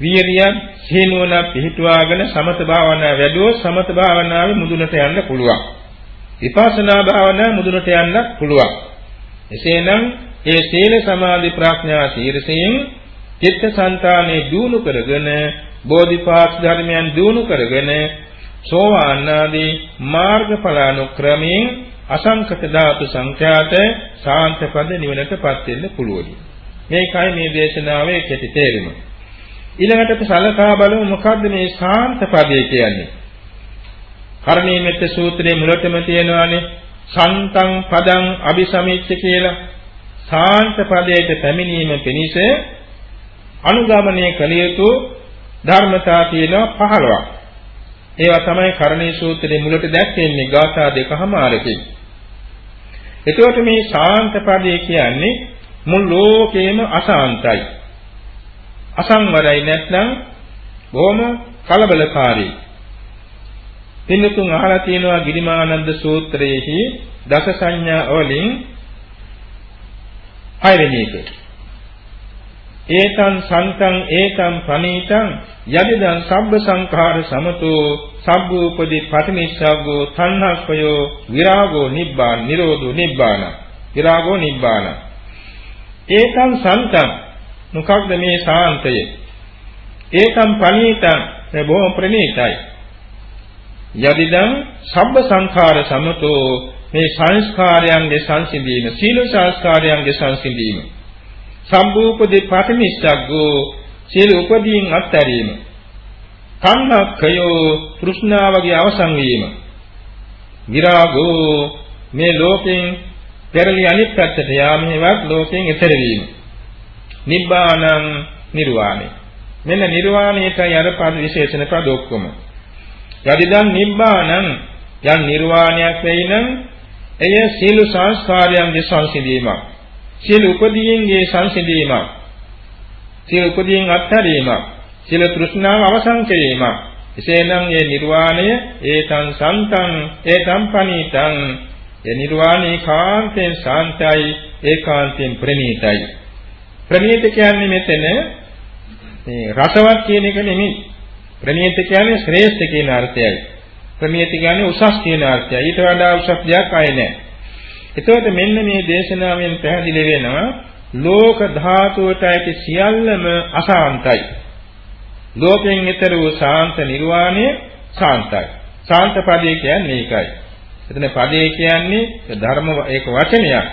වීරියක් සීනුවන පිහිටුවාගෙන සමත භාවනාව වැඩුවොත් සමත භාවනාවේ මුදුනට යන්න පුළුවන්. විපස්සනා භාවනාව මුදුනට යන්න පුළුවන්. එසේනම් ඒ සීල සමාධි ප්‍රඥා ශීර්ෂයෙන් චිත්තසංතානෙ දිනු කරගෙන බෝධිපාක්ෂ ධර්මයන් දිනු කරගෙන සෝවාන් ආදී මාර්ගඵල අනුක්‍රමයෙන් අසංකත ධාතු සංඛ්‍යාත ශාන්ත පද නිවනටපත් වෙන්න පුළුවන්. මේකයි මේ දේශනාවේ කෙටි තේරුම. ඊළඟට සලකා බලමු මොකද්ද මේ ශාන්ත පදේ කියන්නේ? කර්ණීයමෙත් සූත්‍රයේ මුලටම තියෙනවානේ සන්තං පදං අபிසමිච්ච කියලා. ශාන්ත පදයට පැමිණීම පිණිස අනුගමනය කළ යුතු ධර්මතා තියෙනවා 15ක්. ඒවා තමයි කරණීය සූත්‍රයේ මුලට දැක්වෙන්නේ ගාථා දෙකමාරකින්. එතකොට මේ ශාන්ත පදේ කියන්නේ මුළු ලෝකේම අශාන්තයි. අසංවරයි නැත්නම් බොහොම කලබලකාරී. පින්නතුන් අහලා තියෙනවා ගිරිමානන්ද සූත්‍රයේහි දස සංඥා වලින් හයවෙනි එක. ඒතං සන්තං ඒතං ප්‍රණීතං යදිදං සබ්බ සංඛාර සමතෝ සබ්බූපදී පටිනිස්සග්ගෝ තණ්හක්ඛයෝ විරාගෝ නිබ්බාන නිරෝධෝ නිබ්බාන විරාගෝ නිබ්බාන ඒතං සන්තං මොකක්ද මේ ශාන්තය ඒකම් ප්‍රණීතං මේ බොහොම ප්‍රණීතයි. යදිදං සබ්බ සංඛාර සමතෝ මේ සංස්කාරයන්ගේ සංසිඳීම සීල සංස්කාරයන්ගේ සංසිඳීම. සම්භූපදී පටිනිස්සග්ගෝ සීල උපදීන් අත්හැරීම. කන්නක්ඛයෝ තෘෂ්ණාවගේ අවසන් වීම. විරාගෝ මේ ලෝකෙන් පෙරලි අනිත් පැත්තට යාමෙහිවත් ලෝකෙන් එතර වීම. නිබ්බානං නිර්වාණය. මෙන්න නිර්වාණයටයි අර පද විශේෂණ පද ඔක්කොම. යදිදන් නිබ්බානං යන් නිර්වාණයක් වෙයි නම් එය සීල සංස්කාරයන්ගේ සංසිඳීමක්. සීල උපදීන්ගේ සංසිඳීමක්. සීල උපදීන් අත්හැරීමක්. සීල තෘෂ්ණාව අවසන් කිරීමක්. එසේනම් මේ නිර්වාණය ඒතං සන්තං ඒතං පනීතං. ඒ නිර්වාණේ කාන්තෙන් ශාන්තයි ඒකාන්තයෙන් ප්‍රණීතයි. ප්‍රණීත කියන්නේ මෙතන මේ රසවත් කියන එක නෙමෙයි. ප්‍රණීත කියන්නේ ශ්‍රේෂ්ඨ කියන අර්ථයයි. ප්‍රණීත කියන්නේ උසස් කියන අර්ථයයි. ඊට වඩා උසස් දෙයක් ආයේ නැහැ. එතකොට මෙන්න මේ දේශනාවෙන් පැහැදිලි වෙනවා ලෝක ධාතුවට ඇති සියල්ලම අසාන්තයි. ලෝකෙන් ඈතර වූ ශාන්ත නිර්වාණය ශාන්තයි. ශාන්ත පදේ කියන්නේ ඒකයි. එතන පදේ කියන්නේ ධර්ම ඒක වචනයක්.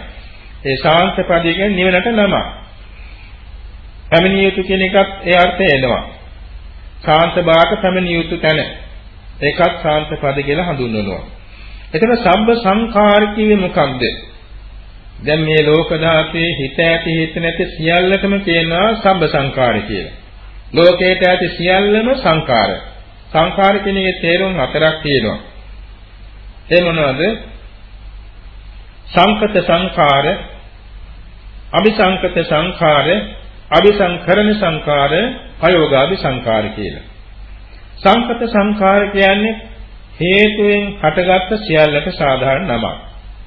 ඒ ශාන්ත පදේ කියන්නේ නිවනට නම. පැමිණිය යුතු කියන එකත් ඒ අර්ථය එනවා. ශාන්ත බාට පැමිණිය යුතු තැන. ඒකත් ශාන්ත පද කියලා හඳුන්වනවා. එතන සබ්බ සංඛාර කියේ මොකක්ද? දැන් මේ ලෝක ධාතුවේ හිත ඇති හිත නැති සියල්ලටම කියනවා සබ්බ සංඛාර කියලා. ලෝකේට ඇති සියල්ලම සංඛාර. සංඛාර කියන එකේ තේරුම් හතරක් තියෙනවා. ඒ මොනවද? සංකත සංඛාර, අபிසංකත සංඛාර, අபிසංකරණ සංඛාර, අයෝගාභි සංඛාර කියලා. සංකත සංඛාර කියන්නේ හේතුවෙන් හටගත්ත සියල්ලට සාධාරණ නමක්.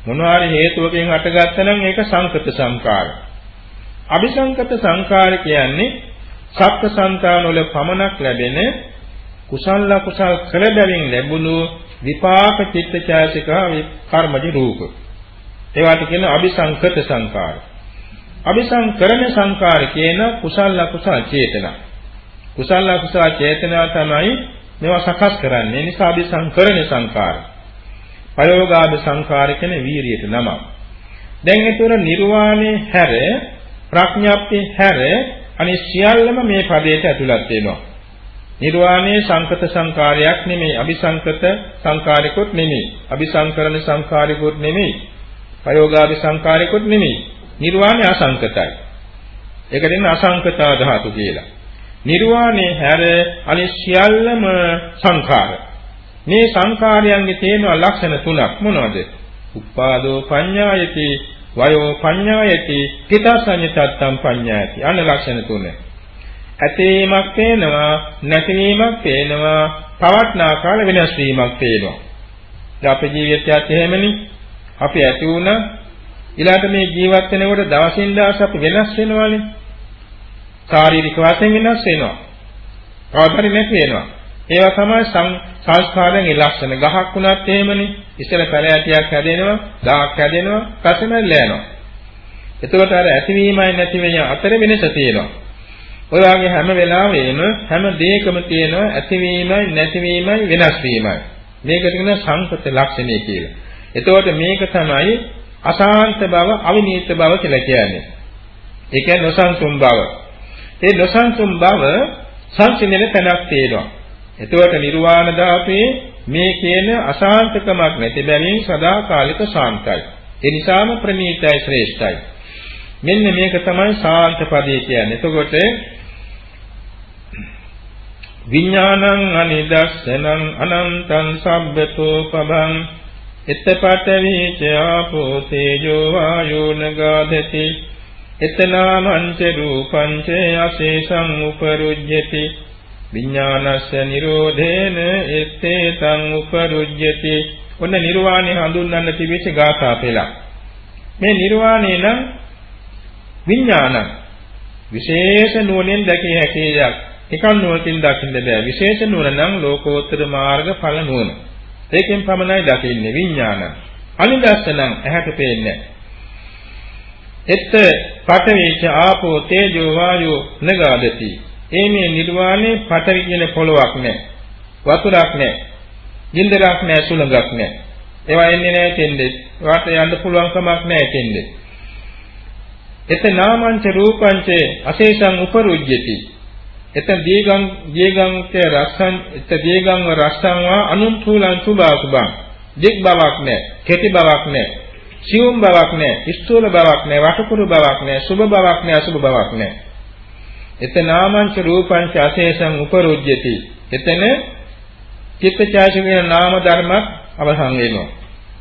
මොනවාරි හේතුවකින් හටගත්ත නම් ඒක සංකත සංකාර. අபிසංකත සංකාර කියන්නේ සත්ත්ව සංකාන වල පමණක් ලැබෙන කුසල කුසල් කළ බැවින් ලැබුණු විපාක චිත්තචෛතසික කර්මජ රූප. ඒවට කියන අபிසංකත සංකාර. අபிසංකරණ සංකාර කියන කුසල කුසල් චේතනා. කුසල කුසල් චේතනා තමයි මේවා සකස් කරන්නේ නිසා අபிසංකරණ සංකාර. ප්‍රයෝගාභි සංකාර කියන්නේ වීරියට නමක්. දැන් ඒතර නිර්වාණය හැර ප්‍රඥාප්තිය හැර අනිත් සියල්ලම මේ පදයට ඇතුළත් වෙනවා. නිර්වාණය සංකත සංකාරයක් නෙමෙයි අபிසංකත සංකාරිකුත් නෙමෙයි අபிසංකරණ සංකාරිකුත් නෙමෙයි ප්‍රයෝගාභි සංකාරිකුත් නෙමෙයි නිර්වාණය අසංකතයි. ඒකට කියන්නේ අසංකතා ධාතු කියලා. නිර්වාණය හැර අනිත් සියල්ලම සංඛාර. මේ සංඛාරයන්ගේ තියෙන ලක්ෂණ තුනක් මොනවද? උපාදෝ පඤ්ඤායති, වයෝ පඤ්ඤායති, කිතසඤ්ඤතත්තම් පඤ්ඤායති. අන්න ලක්ෂණ තුන. ඇතීමක් පේනවා, නැතිවීමක් පේනවා, පවත්නා කාල වෙනස් වීමක් පේනවා. දැන් අපේ ජීවිතයත් එහෙමනේ. අපි ඇති වුණා ඊළාට මේ ජීවත් වෙනකොට දවසින් දවස අපි වෙනස් වෙනවානේ. ශාරීරික වශයෙන් වෙනස් වෙනවා. කවදාරි නැති වෙනවා. ඒවා තමයි සංස්කාරයෙන් ලක්ෂණ. ගහක් වුණත් එහෙමනේ. ඉස්සර පැලෑටියක් හැදෙනවා, දාක් හැදෙනවා, පස්සෙමල්ල යනවා. එතකොට අර ඇතිවීමයි නැතිවීම අතර වෙනස තියෙනවා. ඔය වගේ හැම වෙලාවෙම හැම දෙයකම තියෙනවා ඇතිවීමයි නැතිවීමයි වෙනස් වීමයි. මේකට කියන සංකත ලක්ෂණය කියලා. එතකොට මේක තමයි අසාන්ත බව, අවිනීත බව කියලා කියන්නේ. ඒ කියන්නේ නොසන්සුන් බව. ඒ නොසන්සුන් බව සංසිඳෙන තැනක් තියෙනවා. එතකොට නිර්වාණ ධාතුවේ මේ කියන අශාන්තකමක් නැති බැවින් සදාකාලික ශාන්තයි. ඒ නිසාම ප්‍රණීතයි ශ්‍රේෂ්ඨයි. මෙන්න මේක තමයි ශාන්ත පදේ කියන්නේ. එතකොට විඥානං අනිදස්සනං අනන්තං සබ්බතෝ පබං එත්තපට වීච ආපෝ තේජෝ වායෝන ගාධති එතනාමංච රූපංච අශේෂං උපරුජ්ජති විඥානස්ස නිරෝධේන එත්තේතං උපරුජ්ජති ඔන්න නිර්වාණය හඳුන්වන්න තිබෙච්ච ගාථා පෙළක්. මේ නිර්වාණය නම් විඥාන. විශේෂ නුවණෙන් දැකිය හැකි දෙයක් නිකන් නුවණකින් දකින්න බෑ. විශේෂ නුවණ නම් ලෝකෝත්තර මාර්ග ඵල නුවණ. ඒකෙන් පමණයි දකින්නේ විඥාන. අනිදස්සනම් ඇහැට පේන්නේ එත් පඨවිච ආපෝ තේජෝ වායෝ නගාදති. ඒ මේ නිර්වාණය පඨවි කියන පොලොවක් නෑ. වතුරක් නෑ. ගින්දරක් නෑ සුළඟක් නෑ. ඒවා එන්නේ නෑ තෙන්දේ වාට යන්න පුළුවන් කමක් නෑ තෙන්දේ එත නාමංච රූපංච අශේෂං උපරුජ්ජති. එතන දීගං දීගං තේ රස්සං එත දීගං රස්සං වා අනුන්තුලං සුභා සුභං. දික් බවක් නැහැ කෙටි බවක් නැහැ සියුම් බවක් නැහැ ස්ථූල බවක් නැහැ වටකුරු බවක් නැහැ සුභ බවක් නැහැ අසුභ බවක් නැහැ. එතන නාමංච රූපංච අශේෂං උපරුජ්ජති. එතන චිත්තචෛතසික වෙන නාම ධර්මත් අවසන් වෙනවා.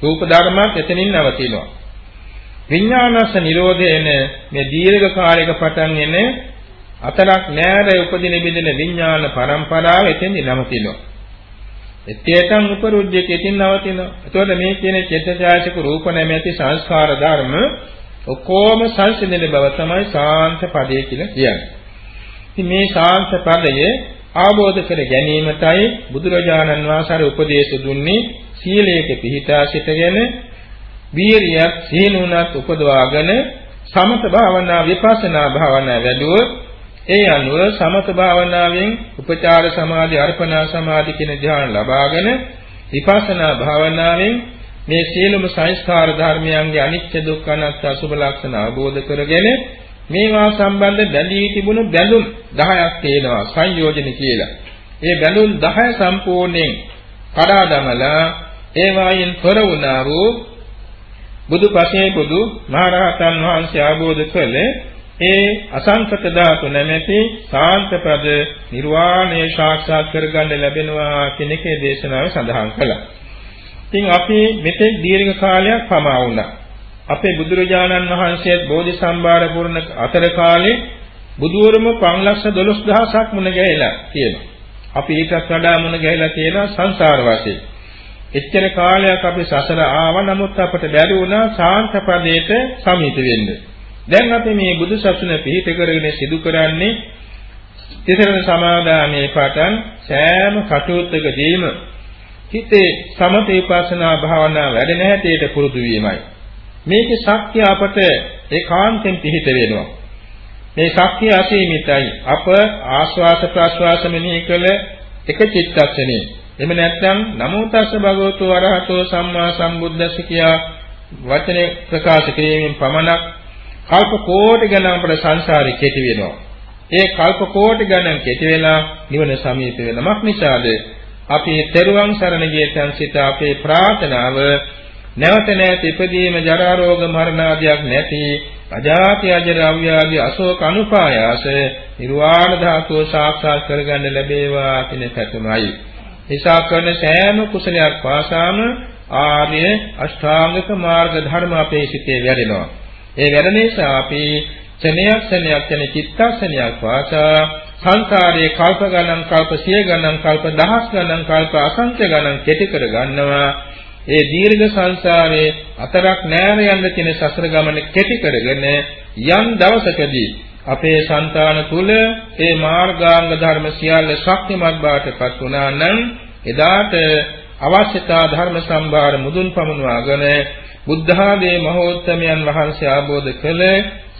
රූප ධර්මත් එතනින් නවතිනවා. විඥානස්ස නිරෝධේන මේ දීර්ඝ කාලයක පටන් එන අතරක් නෑර උපදින බින්දින විඥාන පරම්පරාව එතෙන්දි නවතිනවා. එතේතං උපරුජ්ජති එතින් නවතිනවා. එතකොට මේ කියන චේතසාසික රූප නැමැති සංස්කාර ධර්ම ඔක්කොම සංසිඳන බව තමයි ශාන්ත පදේ කියලා කියන්නේ. ඉතින් මේ ශාන්ත පදය ආબોධ කර ගැනීමටයි බුදුරජාණන් වහන්සේ උපදේශ දුන්නේ සීලයක පිහිටා සිටගෙන වීරියක් සීනුණත් උපදවාගෙන සමත භාවනා විපස්සනා භාවනා වැඩුවොත් ඒ අනුව සමත භාවනාවෙන් උපචාර සමාධි අර්පණා සමාධි කියන ධ්‍යාන ලබාගෙන විපස්සනා භාවනාවෙන් මේ සියලුම සංස්කාර ධර්මයන්ගේ අනිත්‍ය දුක්ඛ අනාත්ම අසුභ ලක්ෂණ අවබෝධ කරගෙන මේවා සම්බන්ධ බැඳී තිබුණු බැඳුම් 10ක් තියෙනවා සංයෝජන කියලා. ඒ බැඳුම් 10 සම්පූර්ණයෙන් කඩා දමලා ඒවායින් තොර වුණා වූ බුදුපසේ බුදු මහරහතන් වහන්සේ ආબોධ කළේ ඒ අසංකත ධාතු නැමැති සාන්තපද නිර්වාණය සාක්ෂාත් කරගන්න ලැබෙනවා කියන එකේ දේශනාවේ සඳහන් කළා. ඉතින් අපි මෙතෙක් දීර්ඝ කාලයක් පමා වුණා. අපේ බුදුරජාණන් වහන්සේ බෝධි සම්භාර පුරණ අතර කාලේ බුදුවරම 512000ක් මුණ ගැහිලා තියෙනවා. අපි ඊටත් වඩා මුණ ගැහිලා තියෙනවා සංසාර වශයෙන්. එච්චර කාලයක් අපි සසර ආව නමුත් අපට බැරි වුණා ශාන්ත පදයට සමීප වෙන්න. දැන් අපි මේ බුදු සසුන පිහිට කරගෙන සිදු කරන්නේ තිසරණ සමාදානයේ පටන් සෑම කටයුත්තකදීම හිතේ සමත විපස්සනා භාවනා වැඩෙන හැටියට පුරුදු වීමයි. මේකේ ශක්තිය අපට ඒකාන්තයෙන් පිහිට වෙනවා. මේ ශක්තිය අසීමිතයි. අප ආස්වාස ප්‍රාස්වාස මෙනෙහි කළ එක චිත්තක්ෂණේ. එහෙම නැත්නම් නමෝ තස්ස භගවතු වරහතෝ සම්මා සම්බුද්දස්ස කියා වචනේ ප්‍රකාශ කිරීමෙන් පමණක් කල්ප කෝටි ගණන් අපේ සංසාරේ කෙටි වෙනවා. ඒ කල්ප කෝටි ගණන් කෙටි වෙලා නිවන සමීප වෙනමක් නිසාද අපි තෙරුවන් සරණ ගියතන් සිට අපේ ප්‍රාර්ථනාව නැවත නැවත ඉපදීම ජරා රෝග මරණ ආදියක් නැති අජාති අජර අව්‍යාදී අශෝක අනුපායාස නිර්වාණ ධාතුව සාක්ෂාත් කරගන්න ලැබේවා කියන පැතුමයි. නිසා කරන සෑම කුසලයක් පාසාම ආර්ය අෂ්ටාංගික මාර්ග ධර්ම අපේ සිතේ වැඩෙනවා. ඒ වැඩ නිසා අපි ක්ෂණයක් ක්ෂණයක් යන චිත්තක්ෂණයක් වාචා සංසාරයේ කල්ප ගණන් කල්ප සිය ගණන් කල්ප දහස් ගණන් කල්ප අසංඛ්‍ය ගණන් කෙටි කර ගන්නවා. ඒ දීර්ඝ සංසාරේ අතරක් නෑර යන්න තියෙන සසර ගමන කෙටි කරගෙන යම් දවසකදී අපේ సంతාන තුල ඒ මාර්ගාංග ධර්ම සියල්ල ශක්තිමත් බවටපත් වුණා නම් එදාට අවශ්‍යතා ධර්ම සම්භාර මුදුන් පමුණවාගෙන බුද්ධ ආදී මහෝත්තමයන් වහන්සේ ආબોධ කළ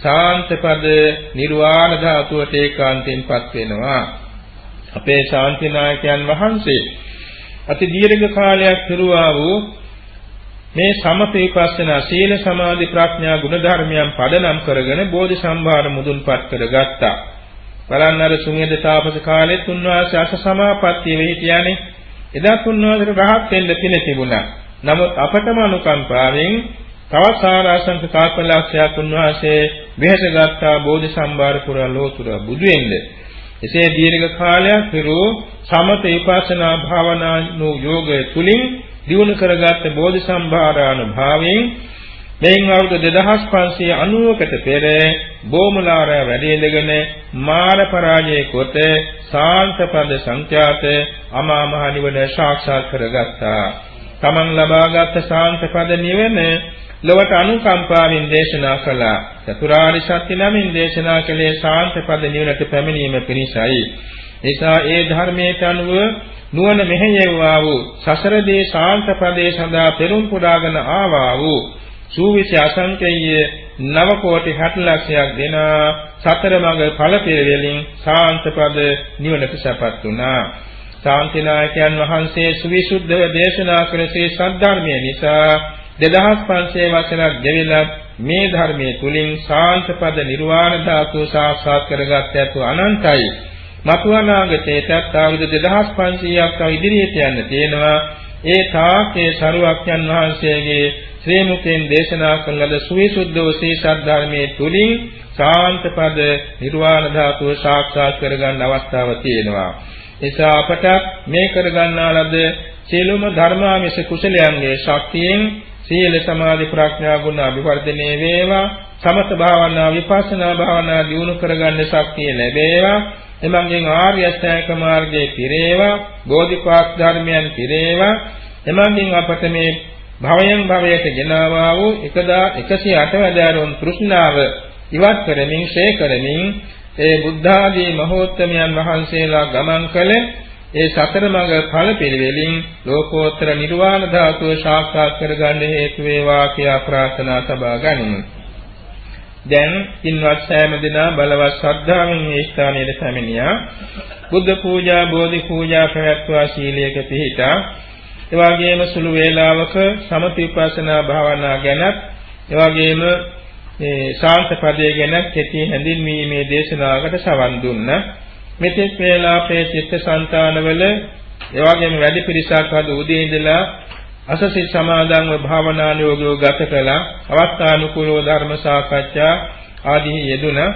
ශාන්තපද නිර්වාණ ධාතුවට ඒකාන්තයෙන්පත් වෙනවා අපේ ශාන්තිනායකයන් වහන්සේ අති දීර්ඝ කාලයක් පිරුවා වූ මේ සමපේපස්සනා සීල සමාධි ප්‍රඥා ගුණ ධර්මයන් පදනම් කරගෙන බෝධි සම්භාර මුදුන්පත් කරගත්තා. බලන්න අර සුමේද තාපස කාලෙත් උන්වහන්සේ අස සමාපත්තිය වෙහි කියන්නේ එදා උන්වහන්සේට රහත් වෙන්න පින තිබුණා. නමුත් අපටම අනුකම්පාවෙන් තවත් සාරාංශක කාර්යලක්ෂයක් උන්වහන්සේ වෙහෙසගත්තා බෝධි සම්භාර පුරා ලෝතුර බුදු වෙන්නේ. එසේ දීර්ඝ කාලයක් පෙරෝ සමත විපස්සනා භාවනානු යෝගය තුලින් දියුණු කරගත් බෝධි සම්භාරානුභාවයෙන් මෙයින් අවුරුදු 2590කට පෙර බෝමලාර වැඩිඳගෙන මාන පරාජය කොට සාන්තපද සංඛ්‍යාත අමා මහ නිවන සාක්ෂාත් කරගත්තා. තමන් ලබාගත් සාන්තපද නිවන ලොවට අනුකම්පාවෙන් දේශනා කළා. චතුරාර්ය සත්‍ය නමින් දේශනා කළේ සාන්තපද නිවනට පැමිණීම පිණිසයි. නිසා ඒ ධර්මයට අනුව නුවණ මෙහෙයවා වූ සසරදී ශාන්තපදේ සඳහා පෙරම් පුඩාගෙන ආවා වූ සූවිසි අසංකේය නව කෝටි 60 ලක්ෂයක් දෙන සතර මඟ ඵල පෙරවලින් ශාන්තපද නිවනට සපත් වුණා. ශාන්තිනායකයන් වහන්සේ සවිසුද්ධව දේශනා කළ ශ්‍රී සද්ධර්මය නිසා 2500 වසරක් ගෙවිලා මේ ධර්මයේ තුලින් ශාන්තපද නිර්වාණ ධාතුව සාක්ෂාත් කරගත් ඇතු අනන්තයි. මතුවනාගතේටත් අවුරුදු 2500ක් තව ඉදිරියට යන්න තියෙනවා. ඒ තාක්ෂේ සරුවක්යන් වහන්සේගේ ශ්‍රී මුඛයෙන් දේශනා කළ ලද සුවිසුද්ධ වූ ධර්මයේ තුලින් ශාන්තපද නිර්වාණ ධාතුව සාක්ෂාත් කරගන්න අවස්ථාව තියෙනවා. නිසා අපට මේ කරගන්නා ලද සියලුම ධර්මාමිෂ කුසලයන්ගේ ශක්තියෙන් සීල සමාධි ප්‍රඥා ගුණ අභිවර්ධනය වේවා සමත භාවනා විපස්සනා භාවනා දියුණු කරගන්න ශක්තිය ලැබේවා එමන්ගෙන් ආර්ය අෂ්ටාංග මාර්ගයේ පිරේවා බෝධිපාක් ධර්මයන් පිරේවා එමන්ගෙන් අපට මේ භවයෙන් භවයට ගෙනාවා වූ 1108 වැදෑරුම් තෘෂ්ණාව ඉවත් කරමින් ශේ කරමින් ඒ බුද්ධ ආදී මහෝත්තමයන් වහන්සේලා ගමන් කළ ඒ සතර මඟ ඵල පිළිවෙලින් ලෝකෝත්තර නිර්වාණ ධාතුව සාක්ෂාත් කරගන්න හේතු වේවා කියා ප්‍රාර්ථනා සබා ගනිමු. දැන් කින්වත් සෑම දිනා බලවත් ශ්‍රද්ධාවෙන් මේ ස්ථානයේ පැමිණියා. බුද්ධ පූජා, බෝධි පූජා පැවැත්වා සීලයක පිහිටා. ඒ වගේම සුළු වේලාවක සමතිපස්සනා භාවනා ගැනත්, ඒ වගේම මේ ශාන්ත පදයේ ගැන කෙටි හැඳින්වීමේ දේශනාවකට සවන් දුන්නා. මෙතෙක් වේලා අපේ චිත්තසංතානවල එවැගේම වැඩි පිරිසක් අද උදේ ඉඳලා අසසිත සමාදන්ව භාවනානුයෝගව ගත කළා අවස්ථානුකූලව ධර්ම සාකච්ඡා ආදී යෙදුණා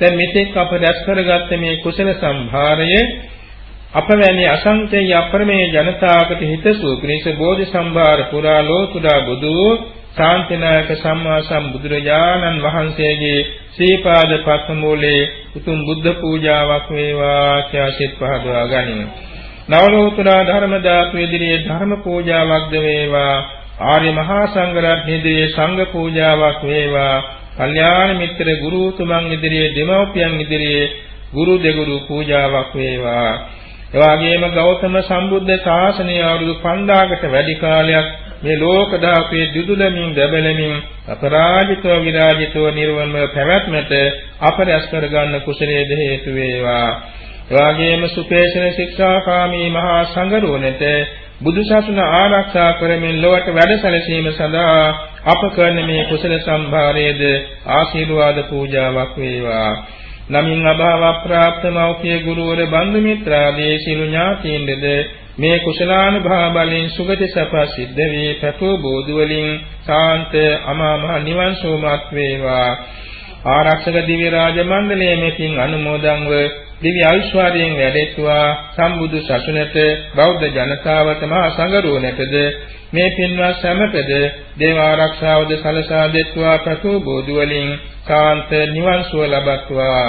දැන් මෙතෙක් අප රැස් කරගත්ත මේ කුසල සම්භාරය අපවැනි අසංකේය අප්‍රමේය ජනතාවකට හිතසුව පිණිස බෝධි සම්භාර පුරා ලෝතුරා බුදු ශාන්තිනායක සම්මා සම්බුදුරජාණන් වහන්සේගේ ශ්‍රීපාද පත්මූලේ උතුම් බුද්ධ පූජාවක් වේවා කියලා සිත පහදවා ගනිමු. නවලෝතුරා ධර්ම දාතු ඉදිරියේ ධර්ම පූජාවක්ද වේවා. ආර්ය මහා සංඝරත්න ඉදිරියේ සංඝ පූජාවක් වේවා. කල්යාණ මිත්‍ර ගුරුතුමන් ඉදිරියේ දෙමව්පියන් ඉදිරියේ ගුරු දෙගුරු පූජාවක් වේවා. එවාගේම ගෞතම සම්බුද්ධ ශාසනය අවුරුදු 5000කට වැඩි කාලයක් මේ ලෝක ධාතුවේ දුදුලමින් දැබලමින් අපරාජිතව විරාජිතව නිර්වන්ව පැවැත්මට අප රැස් කරගන්න කුසලයේ හේතු වේවා. එවාගේම සුපේශන ශික්ෂාකාමී මහා සංඝරුවනට බුදුසසුන ආරක්ෂා කරමින් ලොවට වැඩසැලසීම සඳහා අප කරන මේ කුසල සම්භාරයේද ආශිර්වාද පූජාවක් වේවා. නමින් අභාව ප්‍රාප්ත මෞඛ්‍ය ගුරුවර බන්දු මිත්‍රාදී සිළු ඥාතීන්ද මේ කුසලානුභාව බලෙන් සුගති සප සිද්ධ වේ පැතෝ බෝධි වලින් සාන්ත අමා මහ නිවන් සෝමත් වේවා ආරක්ෂක දිව්‍ය රාජ මණ්ඩලයේ මෙතින් අනුමෝදන්ව දිව්‍ය ඓශ්වර්යයෙන් වැඩෙත්වා සම්බුදු සසුනට බෞද්ධ ජනතාවට මහා සංඝරුවනටද මේ පින්වත් සැමටද දේව ආරක්ෂාවද සලසා දෙත්වා පැතෝ බෝධි වලින් සාන්ත නිවන් සුව ලබත්වා.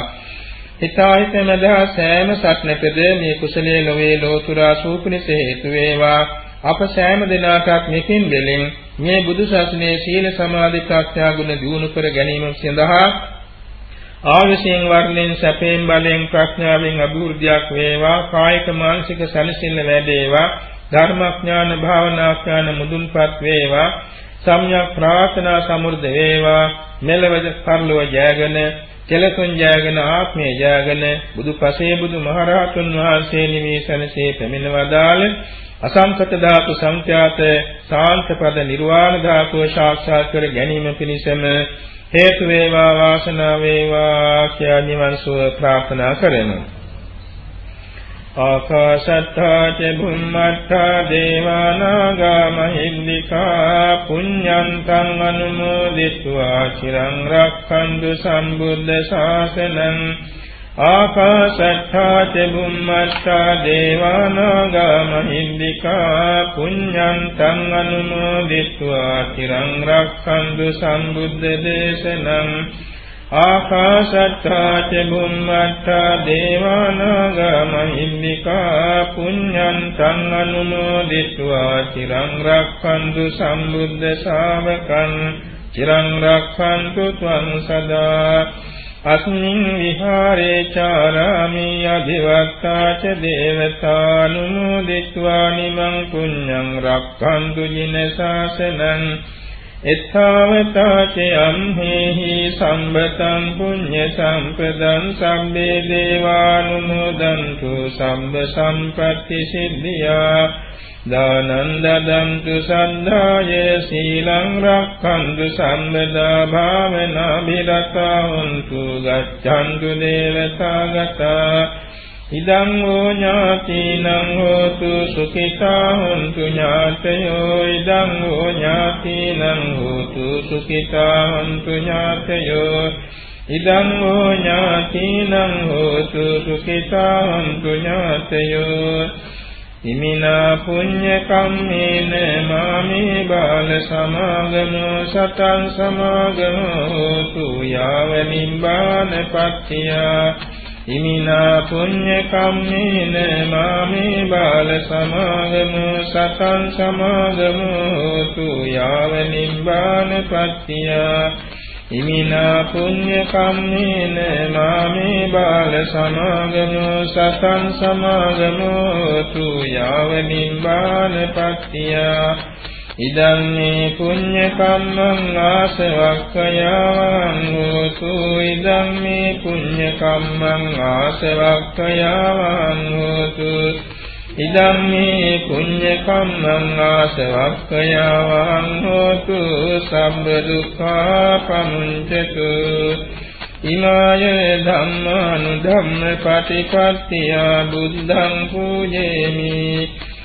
හිතාහිත මදා සෑම සත්නකද මේ කුසලයේ නොවේ ලෝතුරා සූපිනිස හේතු වේවා. අප සෑම දිනකටත් මෙකින් දෙලින් මේ බුදු සසුනේ සීල සමාධි ප්‍රඥා ගුණ දියුණු කර ගැනීම සඳහා ආයසයෙන් වර්ණයෙන් සැපයෙන් බලයෙන් ප්‍රඥාවෙන් අභිවෘද්ධියක් වේවා කායික මානසික සැලසෙල්ල වැඩේවා ධර්මඥාන භාවනාඥාන මුදුන්පත් වේවා සම්‍යක් ප්‍රාර්ථනා සමෘද්ධ වේවා මෙලව පරලොව ජයගෙන කෙලසුන් ජයගෙන ආත්මේ ජයගෙන බුදු පසේ බුදු මහරහතුන් වහන්සේ නිවේසනසේ පැමිණවදාළ අසංකත ධාතු සංඛ්‍යාත සාන්තපද නිර්වාණ ධාතුව සාක්ෂාත් කර ගැනීම පිණිසම හේතු වේවා වාසනාව වේවා කියලා නිවන් සුව ප්‍රාර්ථනා කරමු. ආකාශත්තා ච බුම්මත්තා දේවානාගා මහින්దికා පුඤ්ඤන්තං අනුමෝදිත्वा চিරං රක්ඛන්තු සම්බුද්ධ ශාසනං ආකාශත්තා ච බුම්මත්තා දේවානාගා මහින්దికා පුඤ්ඤන්තං අනුමෝදිත්වා চিරං රක්ඛන්තු සම්බුද්ධ දේශනං ආකාශත්තා ච බුම්මත්තා දේවානාගා මහින්దికා පුඤ්ඤන්තං අනුමෝදිත්වා চিරං රක්ඛන්තු සම්බුද්ධ ශාවකං চিරං රක්ඛන්තු ත්වං සදා අස්මින් විහාරේ චාරාමි අධිවත්තා ච දේවතානුමෝදිත्वा නිමං පුඤ්ඤං රක්ඛන්තු ජින ශාසනං එත්තාවතාච අම්හෙහි සම්බතං පුඤ්ඤ සම්පදං සම්බේ දේවානුමෝදන්තු සම්බ සම්පත්‍ති සිද්ධියා. දානං දදන්තු සද්ධාය සීලං රක්ඛන්තු සම්බදා භාවනා බිරතා හොන්තු ගච්ඡන්තු දේවතාගතා ඉදං හෝ ඥාතිනං හෝතු සුඛිතා හොන්තු ඥාතයෝ ඉදං හෝ ඥාතිනං හෝතු සුඛිතා හොන්තු ඥාතයෝ ඉදං හෝ ඥාතිනං හෝතු සුඛිතා හොන්තු ඥාතයෝ ඉමිනා පුඤ්ඤ කම්මේන මාමේ බාල සමාගමෝ සතං සමාගමෝ හෝතු යාව නිබ්බාන පත්තියා ඉමිනා පුඤ්ඤ කම්මේන මාමේ බාල සමාගමු සතං සමාගමු තු යාව නිබ්බාන පත්තිය. ඉමිනා පුඤ්ඤ කම්මේන මාමේ බාල සමාගමු සතං සමාගමු තු යාව නිබ්බාන පත්තිය. ඉදං මේ පුඤ්ඤ කම්මං ආසවක්ඛයාවං හෝතු ඉදං මේ පුඤ්ඤ කම්මං ආසවක්ඛයාවං හෝතු ඉදං මේ පුඤ්ඤ කම්මං ආසවක්ඛයාවං හෝතු සම්බ දුක්ඛා පමුඤ්චතු ඉමාය ධම්මානුධම්ම පටිපත්තිය බුද්ධං පූජේමි.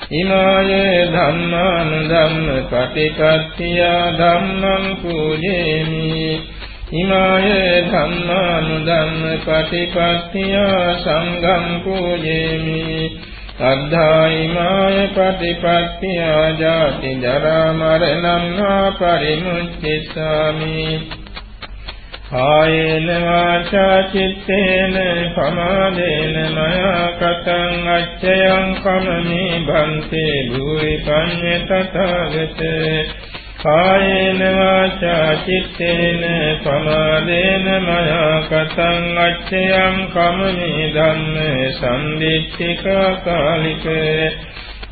ඉමාය ධම්මාන ධම්ම පටිපත්තිය ධම්මං පූජේමි. ඉමාය ධම්මාන ධම්ම පටිපත්තිය සංඝං පූජේමි. අද්ධා ඉමාය පටිපත්තිය ජාති ජරා මරණං පරිමුච්ඡිසාමි කායේන වාචා චිත්තේන පමාදේන මයා කතං අච්චයං කමමි භන්තේ භූරි පඤ්ඤ තථාගත. කායේන වාචා චිත්තේන පමාදේන මයා කතං අච්චයං කමමි ධම්ම සම්දිත්තික කාලිකේ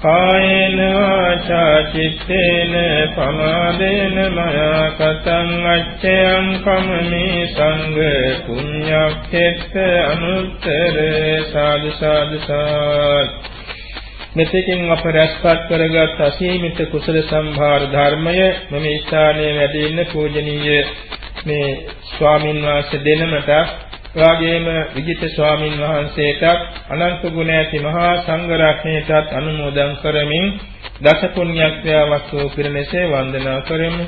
කායේන වාචා චිත්තේන පමාදේන මයා කතං අච්චයං කමමේ සංඝ පුඤ්ඤක්ඛෙත්ත අනුත්තර සාදු සාදු සාත්. මෙතෙකින් අප රැස්පත් කරගත් අසීමිත කුසල සම්භාර ධර්මය මම ස්ථානයේ වැඩ ඉන්න පූජනීය මේ ස්වාමින් වහන්සේ දෙනමට එවාගේම විජිත ස්වාමින් වහන්සේටත් අනන්ත ගුණ ඇති මහා සංඝ රත්නයටත් අනුමෝදන් කරමින් දස පුණ්‍යක්‍රියාවක් වූ පිරිනැසේ වන්දනා කරමු.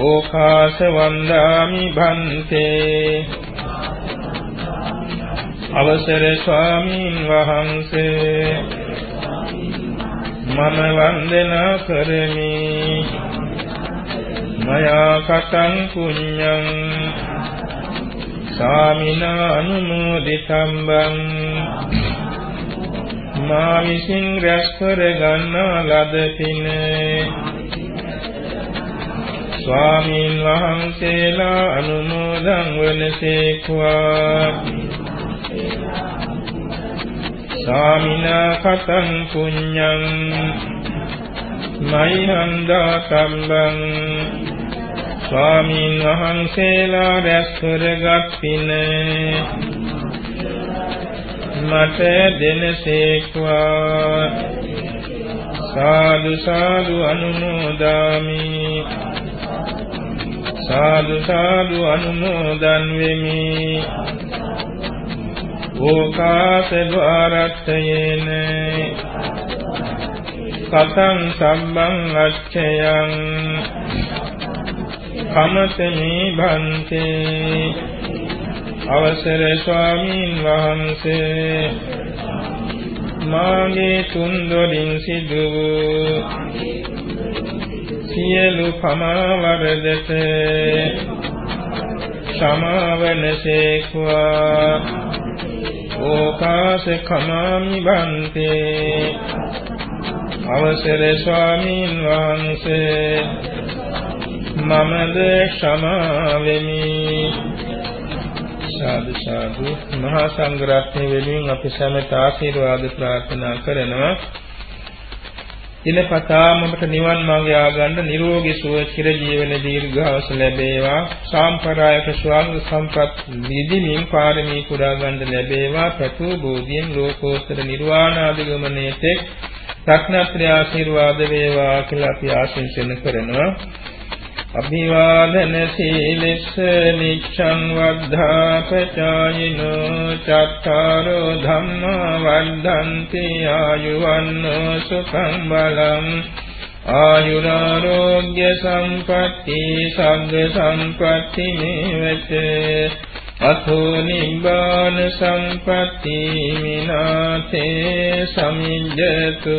ඕකාස වන්දාමි භන්තේ. අවසර ස්වාමීන් වහන්සේ. මම වන්දනා කරමි. මයා කතං පුඤ්ඤං සාමිනා අනුමෝදිතම්බං මා විසින් රැස් කර ගන්නා ලද පින ස්වාමීන් වහන්සේලා අනුමෝදන් වනසේක්වා සාමිනා කතං පුඤ්ඤං මයිහන්දා සම්බං ස්වාමීන් වහන්සේලා රැස් කරගත් පින. මට දෙනසේක්වා සාදු සාදු අනුමෝදාමි. සාදු සාදු අනුමෝදන් වෙමි. ඕකාස ద్వාරත්තයේන කතං සම්බං අච්ඡයං. කමතමි භන්තේ. අවසර ස්වාමීන් වහන්සේ. මාගේ තුන් දොරින් සිදු වූ සියලු පමාවරදට සමාවනසේක්වා ඕකාස කමාමි බන්තේ අවසර ස්වාමීන් වහන්සේ. මමද ක්ෂමා වෙමි සාදු සාදු. මහා සංඝරත්නය වෙනුවෙන් අපි සැමට ආශිර්වාද ප්‍රාර්ථනා කරනවා. දිනපතාම අපට නිවන් මාර්ගය ආගන්න නිරෝගී සුව චිර ජීවන දීර්ඝාස ලැබේවා. සාම්ප්‍රායක ස්වංග සම්පත් විදිමින් පාරමී පුරා ගන්න ලැබේවා. ප්‍රතු බෝධියෙන් ලෝකෝත්තර නිර්වාණ ආදිගමනයේ තෙක් රත්නත්‍රි ආශිර්වාද වේවා කියලා අපි ආශිර්වාද කරනවා. අභිවාදන සීලස්ස නිච්ඡං වද්ධාපචායිනෝ චත්තාරෝ ධම්මා වද්ධන්ති ආයුවන්නෝ සුඛං බලං ආයුරාෝග්‍ය සම්පatti සග්ග සම්පatti මේවච අතෝ නිබ්බාන සම්පatti මිනාතේ සමිජ්ජතු